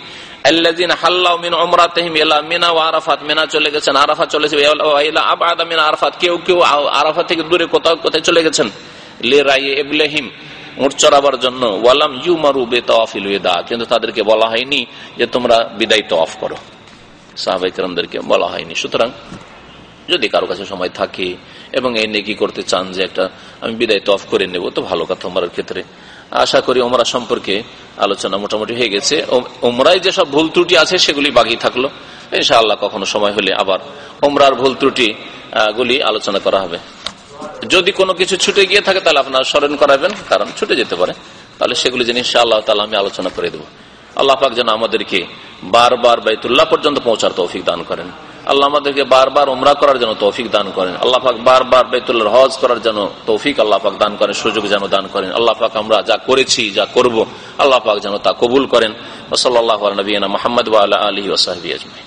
আরাফাত। কেউ কেউ আরাফাত থেকে দূরে কোথাও কোথায় চলে গেছেন? ইবলাহিম। উঠ চড়াবার জন্য ওয়ালাম ইউ মারু বেতফিল দা কিন্তু তাদেরকে বলা হয়নি যে তোমরা বিদায় তফ করো। সাহাবাইকরমদেরকে বলা হয়নি। সুতরাং যদি কারও কাছে সময় থাকে এবং এই নেকি করতে চান যে একটা, আমি বিদায় তফ করে নেব, তো ভালো কথা ওমরার ক্ষেত্রে। আশা করি ওমরা সম্পর্কে আলোচনা মোটামুটি হয়ে গেছে। ওমরায় যেসব ভুল ত্রুটি আছে সেগুলি বাকি থাকল। ইনশাআল্লাহ কখনো সময় হলে আবার ওমরার ভুল ত্রুটি গুলি আলোচনা করা হবে। যদি কোনো কিছু ছুটে গিয়ে থাকে, তাহলে আপনারা স্মরণ করাবেন, কারণ ছুটে যেতে পারে। তাহলে সেগুলি জিনিস আল্লাহ তালা আমি আলোচনা করে দেবো। আল্লাহ পাক যেন আমাদেরকে বারবার বাইতুল্লাহ পর্যন্ত পৌঁছার তৌফিক দান করেন। আল্লাহ আমাদেরকে বারবার উমরা করার জন্য তৌফিক দান করেন। আল্লাহ পাক বারবার বেতুল্লাহ হজ করার জন্য তৌফিক আল্লাহ পাক দান করেন, সুযোগ যেন দান করেন। আল্লাহ পাক আমরা যা করেছি, যা করব, আল্লাহ পাক যেন তা কবুল করেন। ওসল্লাহ নবীনা মোহাম্মদ আলী ওসাহবি আজমাই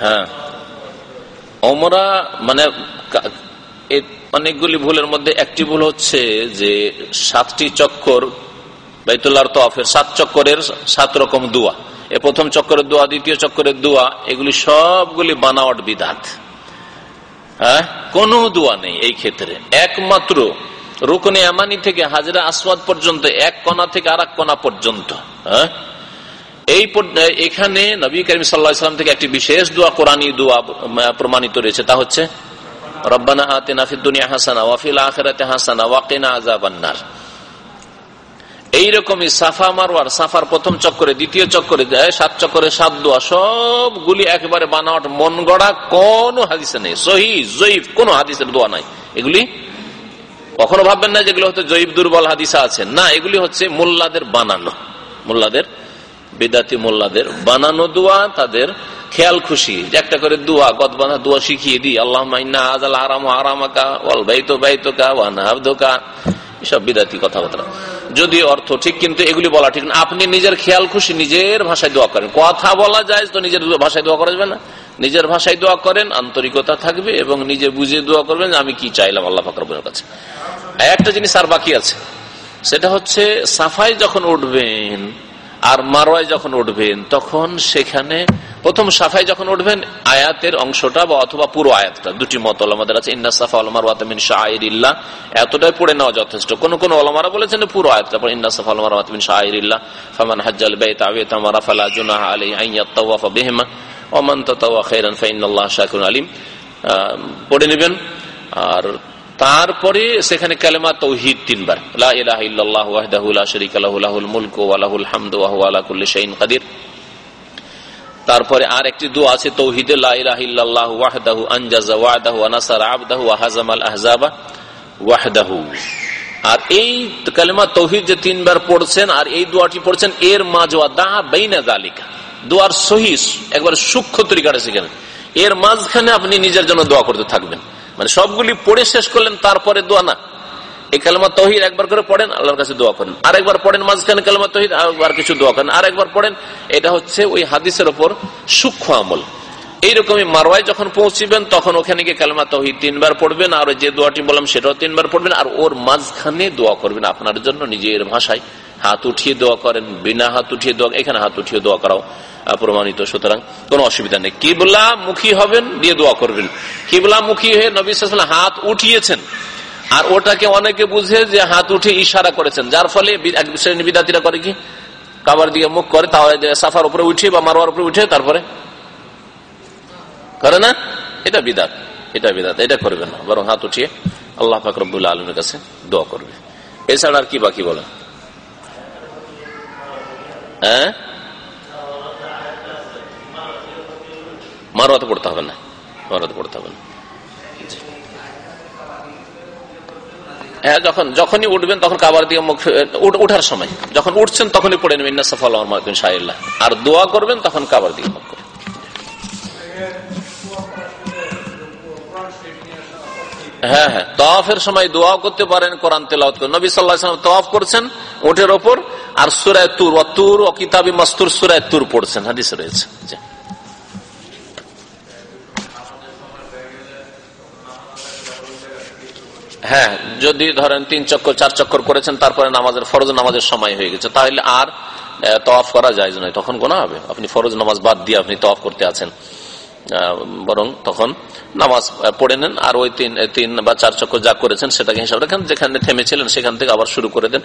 হ্যাঁ। ওমরা মানে অনেকগুলি ভুলের মধ্যে একটি ভুল হচ্ছে যে সাতটি চক্কর বাইতুল্লাহ তফের সাত চক্করের সাত রকম দোয়া। এ প্রথম চক্করের দোয়া, দ্বিতীয় চক্করের দোয়া, এগুলি সবগুলি বানাওয়াট বিধাত। হ্যাঁ? কোন দোয়া নেই এই ক্ষেত্রে। একমাত্র রুকনে আমানি থেকে হাজরা আসওয়াদ পর্যন্ত, এক কণা থেকে আর কণা পর্যন্ত। হ্যাঁ? এই এখানে নবী করিম সাল্লাহাম থেকে একটি বিশেষ দোয়া, কোরআনী দোয়া প্রমাণিত রয়েছে। তা হচ্ছে, রব্বানা আতে নাফিদ হাসানা ওয়াফিল আখেরাতে হাসানা ওয়াকিনা আজাবান্নার সাফা মারওয়ার, সাফার প্রথম চক্করে, দ্বিতীয় চক্করে সাত চক্করে, সাত দোয়া, সবগুলি একেবারে বানাওয়াট, মন গড়া, কোন হাদিসে নেই। সহি, জয়ীফ, কোন হাদিসের দোয়া নাই। এগুলি কখনো ভাববেন না যেগুলো হচ্ছে জয়ীফ, দুর্বল হাদিসা আছে। না, এগুলি হচ্ছে মোল্লাদের বানানো। মোল্লাদের বেদাতি মোল্লাদের। বানানো দোয়া, তাদের খেয়াল খুশি। একটা করে দোয়া, গদ বানা দোয়া শিখিয়ে দিই। আল্লাহ আরাম আরামাকা ওয়াল বাইতো বাইতোকা ওয়ানা আবদোকা। এসব বিদাতি কথাবার্তা। যদি অর্থ ঠিক, কিন্তু এগুলি বলা ঠিক না। আপনি নিজের খেয়াল খুশি, নিজের ভাষায় দোয়া করেন। কথা বলা যায়, তো নিজের ভাষায় দোয়া করা যাবে না। নিজের ভাষায় দোয়া করেন, আন্তরিকতা থাকবে এবং নিজে বুঝে দোয়া করবেন আমি কি চাইলাম আল্লাহ ফাকরবের কাছে। একটা জিনিস আর বাকি আছে। সেটা হচ্ছে, সাফাই যখন উঠবেন আর মারোয়ায় যখন উঠবেন, তখন সেখানে প্রথম সাফাই যখন উঠবেন, আয়াতের অংশটা বা অথবা পুরো আয়াতটা, দুটি মত আমাদের আছে, ইন্না সাফা আলমার শাহরিল্লাহ এতটাই পড়ে নেওয়া যথেষ্ট। কোন কোন অলমারা বলেছেন পুরো আয়াতটা ইন্না সাফা আলমার শাহরিল্লাহ ফামান হাজ্জাল বাইত আবিত আমারা ফালা জুনাহ আলাইহি আন ইয়াতাওয়াফা বিহিমা ওয়া মান তাতাওয়া খাইরান ফাইনাল্লাহ শাকিরুন আলিম পড়ে নেবেন। আর তারপরে সেখানে কালেমা তৌহিদ তিনবার। কাদির। তারপরে আর একটি দু আছে তৌহিদে আর এই কালেমা তৌহিদ যে তিনবার পড়ছেন আর এই দোয়াটি পড়ছেন, এর জালিকা দোয়ার সহি একবার সূক্ষ্ম তরিকাটা সেখানে এর মাঝখানে আপনি নিজের জন্য দোয়া করতে থাকবেন। মানে সবগুলি পড়ে শেষ করলেন, তারপরে দোয়া না। এই কালমা তহিদ একবার করে পড়েন, আল্লাহর কাছে দোয়া করেন। আরেকবার পড়েন মাঝখানে কালমা তহিদ আর কিছু দোয়া করেন। আরেকবার পড়েন, এটা হচ্ছে ওই হাদিসের ওপর সূক্ষ্ম আমল। এইরকমই মারওয়ায় যখন পৌঁছিবেন, তখন ওখানে গিয়ে কালমা তহিদ তিনবার পড়বেন, আর যে দোয়াটি বললাম, সেটাও তিনবার পড়বেন, আর ওর মাঝখানে দোয়া করবেন। আপনার জন্য নিজের ভাষায় হাত উঠিয়ে দোয়া করেন, বিনা হাত উঠিয়ে দোয়া, এখানে হাত উঠিয়ে দোয়া করাও প্রমাণিত সুতরাং কোনো অসুবিধা নেই। কিবলা মুখী হবেন, দিয়ে দোয়া করবেন। কিবলা মুখী হয়ে নবী হাত উঠিয়েছেন। আর ওটাকে অনেকে বুঝে যে হাত উঠে ইশারা করেছেন। যার ফলে শ্রেণি বিদাতিরা করে কি? কাবার দিকে মুখ করে তাহলে সাফার উপরে উঠে বা মারোয়ার উপরে উঠে, তারপরে? করে না? এটা বিদাত। এটা বিদাত। এটা করবে না। বরং হাত উঠিয়ে আল্লাহ ফাকরবুল্লা আলমের কাছে দোয়া করবে। এছাড়া আর কি বাকি বলেন? হ্যাঁ? মারোয়াতে পড়তে হবে না মারোয়াতে পড়তে হবে না। হ্যাঁ যখন যখনই উঠবেন, তখন কাবার দিয়ে মুখ উঠার সময়। যখন উঠছেন, তখনই পড়ে নেবেন সফল আর দোয়া করবেন, তখন কাবার দিয়ে মুখ হ্যাঁ হ্যাঁ সময় দোয়াও করতে পারেন, কোরআন করেন। নবী সাল্লাহ তফ করছেন ওপর, আর সুরায় তুর ও তুর ও কিতাবি মাস্তুর সুরায় তুর পড়ছেন, হাদিস রয়েছে। হ্যাঁ যদি ধরেন তিন চক্কর, চার চক্কর করেছেন, তারপরে নামাজের ফরজ নামাজের সময় হয়ে গেছে, তাহলে আর তফ করা যায় নয়, তখন গোনা হবে। আপনি ফরজ নামাজ বাদ দিয়ে আপনি তফ করতে আছেন। বরং তখন নামাজ পড়ে নেন, আর ওই তিন তিন বা চার চক্কর যা করেছেন সেটাকে হিসাব রাখেন, যেখানে থেমেছিলেন সেখান থেকে আবার শুরু করে দেন,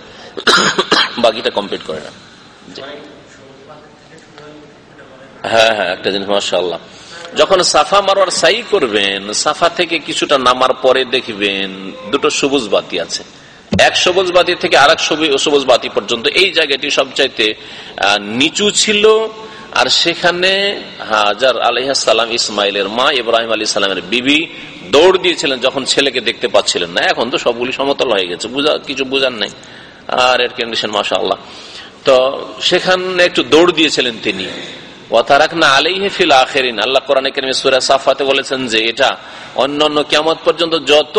[COUGHS] বাকিটা কমপ্লিট করে নেন। হ্যাঁ হ্যাঁ একটা জিনিস মাসা যখন সাফা মারোয়ার সাই করবেন, সাফা থেকে কিছুটা নামার পরে দেখবেন দুটো সবুজ বাতি আছে। এক সবুজ বাতি থেকে আর এক সবুজ বাতি পর্যন্ত। এই জায়গাটি সবচাইতে নিচু ছিল। আর সেখানে হাজার আলহাম ইসমাইলের মা ইব্রাহিম আলী সালামের বিবি দৌড় দিয়েছিলেন যখন ছেলেকে দেখতে পাচ্ছিলেন না। এখন তো সবগুলি সমতল হয়ে গেছে। কিছু বুঝার নাই। আর এর কন্ডিশন মাসা আল্লাহ তো সেখানে একটু দৌড় দিয়েছিলেন তিনি। বলেছেন যে এটা অন্যান্য পর্যন্ত যত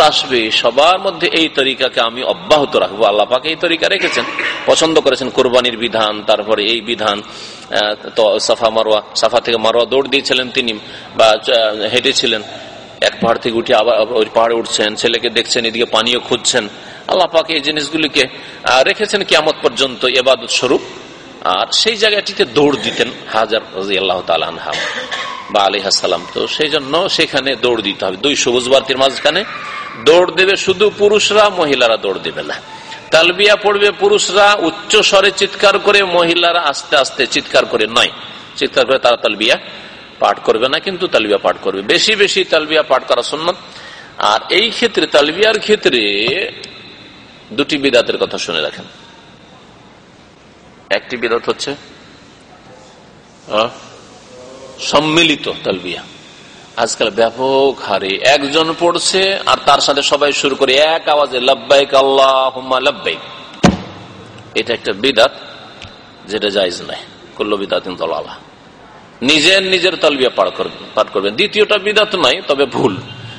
আসবে, সবার মধ্যে এই তরিকাকে আমি অব্যাহত রাখব। আল্লাহ এই তরিকা রেখেছেন। পছন্দ করেছেন কোরবানির বিধান, তারপরে এই বিধান তো সাফা মারোয়া সাফা থেকে মারোয়া দৌড় দিয়েছিলেন তিনি, বা হেঁটেছিলেন। এক পাহাড় থেকে উঠে আবার ওই পাহাড়ে উঠছেন, ছেলেকে দেখছেন, এদিকে পানীয় খুঁজছেন। আল্লাহ পাকে এই জিনিসগুলিকে রেখেছেন কিয়ামত পর্যন্ত এবাদত স্বরূপ। আর সেই জায়গাটিতে দৌড় দিতেন হাজার বা আলিহাসাল্লাম তো সেই জন্য সেখানে দৌড় দিতে হবে। দুই সবুজ বাতির মাঝখানে দৌড় দেবে শুধু পুরুষরা, মহিলারা দৌড় দেবে না। তালবিয়া পড়বে পুরুষরা, উচ্চ স্বরে চিৎকার করে মহিলারা আস্তে আস্তে চিৎকার করে নয়। চিৎকার করে তারা তালবিয়া পাঠ করবে না, কিন্তু তালবিয়া পাঠ করবে। বেশি বেশি তালবিয়া পাঠ করা সুন্নত। আর এই ক্ষেত্রে, তালবিয়ার ক্ষেত্রে দুটি বিদাতের কথা শুনে রাখেন। একটি বিদাত হচ্ছে? সম্মিলিত তালবিয়া। আজকাল ব্যাপক হারে একজন পড়ছে আর তার সাথে সবাই শুরু করে এক আওয়াজে, লব্বাইক আল্লাহ লব্বাইক। এটা একটা বিদাত যেটা জায়জ নাই করল বিদাত তলালা নিজের নিজের তলবিয়া পাঠ করবেন পাঠ করবেন। দ্বিতীয়টা বিদাত নাই, তবে ভুল।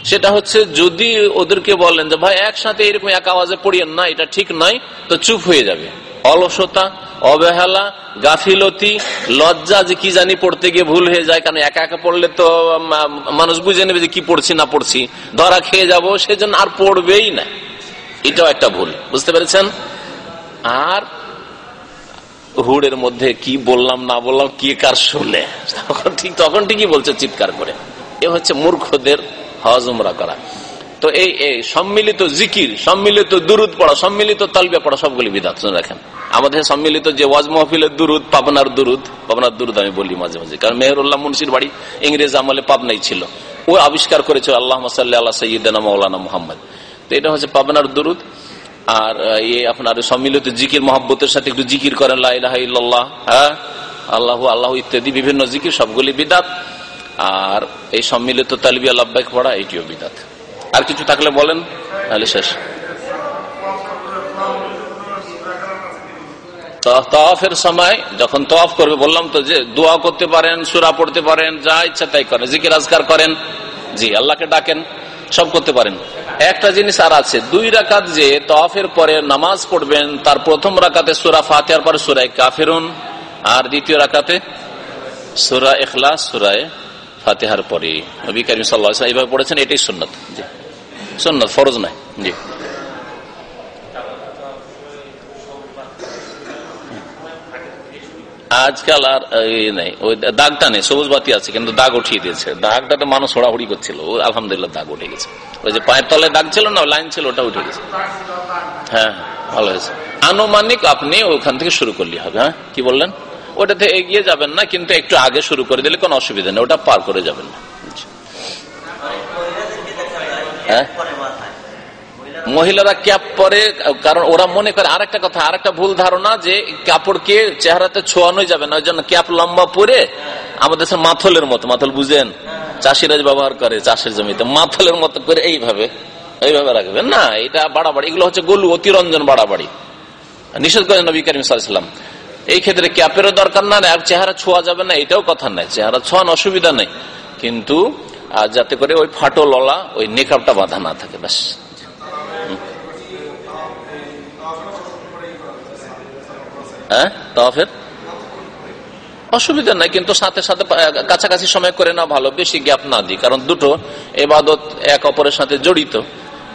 সেটা হচ্ছে যদি ওদেরকে বলেন যে, ভাই, একসাথে এরকম এক আওয়াজে পড়িয়েন না, এটা ঠিক নয়, তো চুপ হয়ে যাবে। অলসতা, অবহেলা, গাফিলতি, লজ্জা যে কি জানি পড়তে গিয়ে ভুল হয়ে যায়, কারণ একা একা পড়লে তো মানুষ বুঝে নেবে যে কি পড়ছি, না পড়ছি। ধরা খেয়ে যাব, সেজন্য আর পড়বেই না। এটাও একটা ভুল, বুঝতে পেরেছেন? আর হুড়ের মধ্যে কি বললাম, না বললাম, কি কার শুনে? তখন ঠিক, তখন ঠিকই বলছে চিৎকার করে। এ হচ্ছে মূর্খদের হজমরা করা। তো এই সম্মিলিত জিকির, সম্মিলিত দুরুদ পড়া, সম্মিলিত তালবিয়া পড়া সবগুলি বিধাত রাখেন। আমাদের সম্মিলিত যে ওয়াজ মহফিলের দুরুদ, পাবনার দুরুদ পাবনার দুরুদ আমি বলি মাঝে মাঝে। কারণ মেহরুল্লাহ মুন্সির বাড়ি ইংরেজ আমলে পাবনাই ছিল। ও আবিষ্কার করেছিল আল্লাহ সাল্লাহ আল্লাহ সঈদানা মৌলানা মোহাম্মদ। তো এটা হচ্ছে পাবনার দুরুদ। আর ইয়ে আপনার সম্মিলিত জিকির মহব্বতের সাথে একটু জিকির করেন লাহ হ্যাঁ? আল্লাহ আল্লাহ ইত্যাদি বিভিন্ন জিকির সবগুলি বিদাত। আর এই সম্মিলিত তালবিয়া লাভবাইক পড়া এইটিও বিদাত। আর কিছু থাকলে বলেন, তাহলে শেষ। তফের সময় যখন তফ করবে, বললাম তো যে দোয়া করতে পারেন, সুরা পড়তে পারেন, যা ইচ্ছা তাই করেন, জিকির, আজকার করেন। জি, আল্লাহকে ডাকেন, সব করতে পারেন। একটা জিনিস আর আছে, দুই রাকাত যে তফের পরে নামাজ পড়বেন, তার প্রথম রাকাতে সুরা ফাতেহার পরে সুরায় কাফেরুন, আর দ্বিতীয় রাকাতে সুরা এখলা সুরায় ফাতেহার পরে। নবী করিম সাল্লাহ এইভাবে পড়েছেন, এটাই সুন্নত। জি। সুন্নত, ফরজ নাই জি। আজকাল আর নেই। ওই দাগটা নেই সবুজ বাতি আছে, কিন্তু দাগ উঠিয়ে দিয়েছে। দাগটা তো মানুষ হোড়াহুড়ি করছিল। আলহামদুলিল্লাহ দাগ উঠে গেছে। ওই যে পায়ের তলায় দাগ ছিল না, লাইন ছিল, ওটা উঠে গেছে। হ্যাঁ ভালো হয়েছে। আনুমানিক আপনি ওখান থেকে শুরু করলে হবে হ্যাঁ? কি বললেন? ওটাতে এগিয়ে যাবেন না, কিন্তু একটু আগে শুরু করে দিলে কোনো অসুবিধা নেই, ওটা পার করে যাবেন না। হ্যাঁ? মহিলারা ক্যাপ পরে, কারণ ওরা মনে করে আরেকটা কথা, আরেকটা ভুল ধারণা যে কাপড়কে চেহারাতে ছোয়ানোই যাবে না ওই জন্য ক্যাপ লম্বা পরে আমাদের মাথলের মতো, মাথল বুঝেন? চাষিরা ব্যবহার করে চাষের জমিতে, মাথলের মতো করে এইভাবে এইভাবে রাখবেন। না, এটা বাড়াবাড়ি, এগুলো হচ্ছে গলু অতিরঞ্জন বাড়াবাড়ি। নিষেধ করেন নবী করিম সাল্লাম। এই ক্ষেত্রে ক্যাপেরও দরকার না, আর চেহারা ছোঁয়া যাবে না, এটাও কথা নাই। চেহারা ছোঁয়ান অসুবিধা নেই। কিন্তু যাতে করে ওই ফাটলওয়ালা, ওই নেকাপটা বাঁধা না থাকে, ব্যাস। হ্যাঁ? অসুবিধা নাই, কিন্তু সাথে সাথে কাছাকাছি সময় করে না ভালো, বেশি গ্যাপ না দিই, কারণ দুটো এবাদত এক অপরের সাথে জড়িত।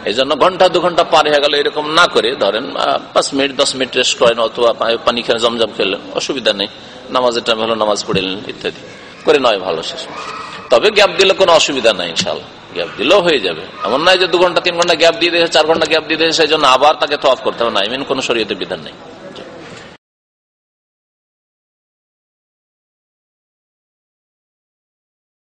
এই জন্য ঘণ্টা দু ঘণ্টা পার হয়ে গেল এরকম না করে, ধরেন পাঁচ মিনিট, দশ মিনিট রেস্ট করেন, অথবা পানি খেলে জমজম খেলেন অসুবিধা নেই, নামাজের টাইম হলো নামাজ পড়ে ইত্যাদি। করে নয় ভালো শেষ তবে গ্যাপ দিলে কোনো অসুবিধা নাই ইনশাল্লাহ গ্যাপ দিলেও হয়ে যাবে। এমন নয় যে দু ঘণ্টা, তিন ঘণ্টা গ্যাপ দিয়ে দিয়েছে, চার ঘণ্টা গ্যাপ দিয়ে দিয়েছে, সেই জন্য আবার তাকে তো করতে হবে না। এমন কোন শরীয়তে বিধান নেই।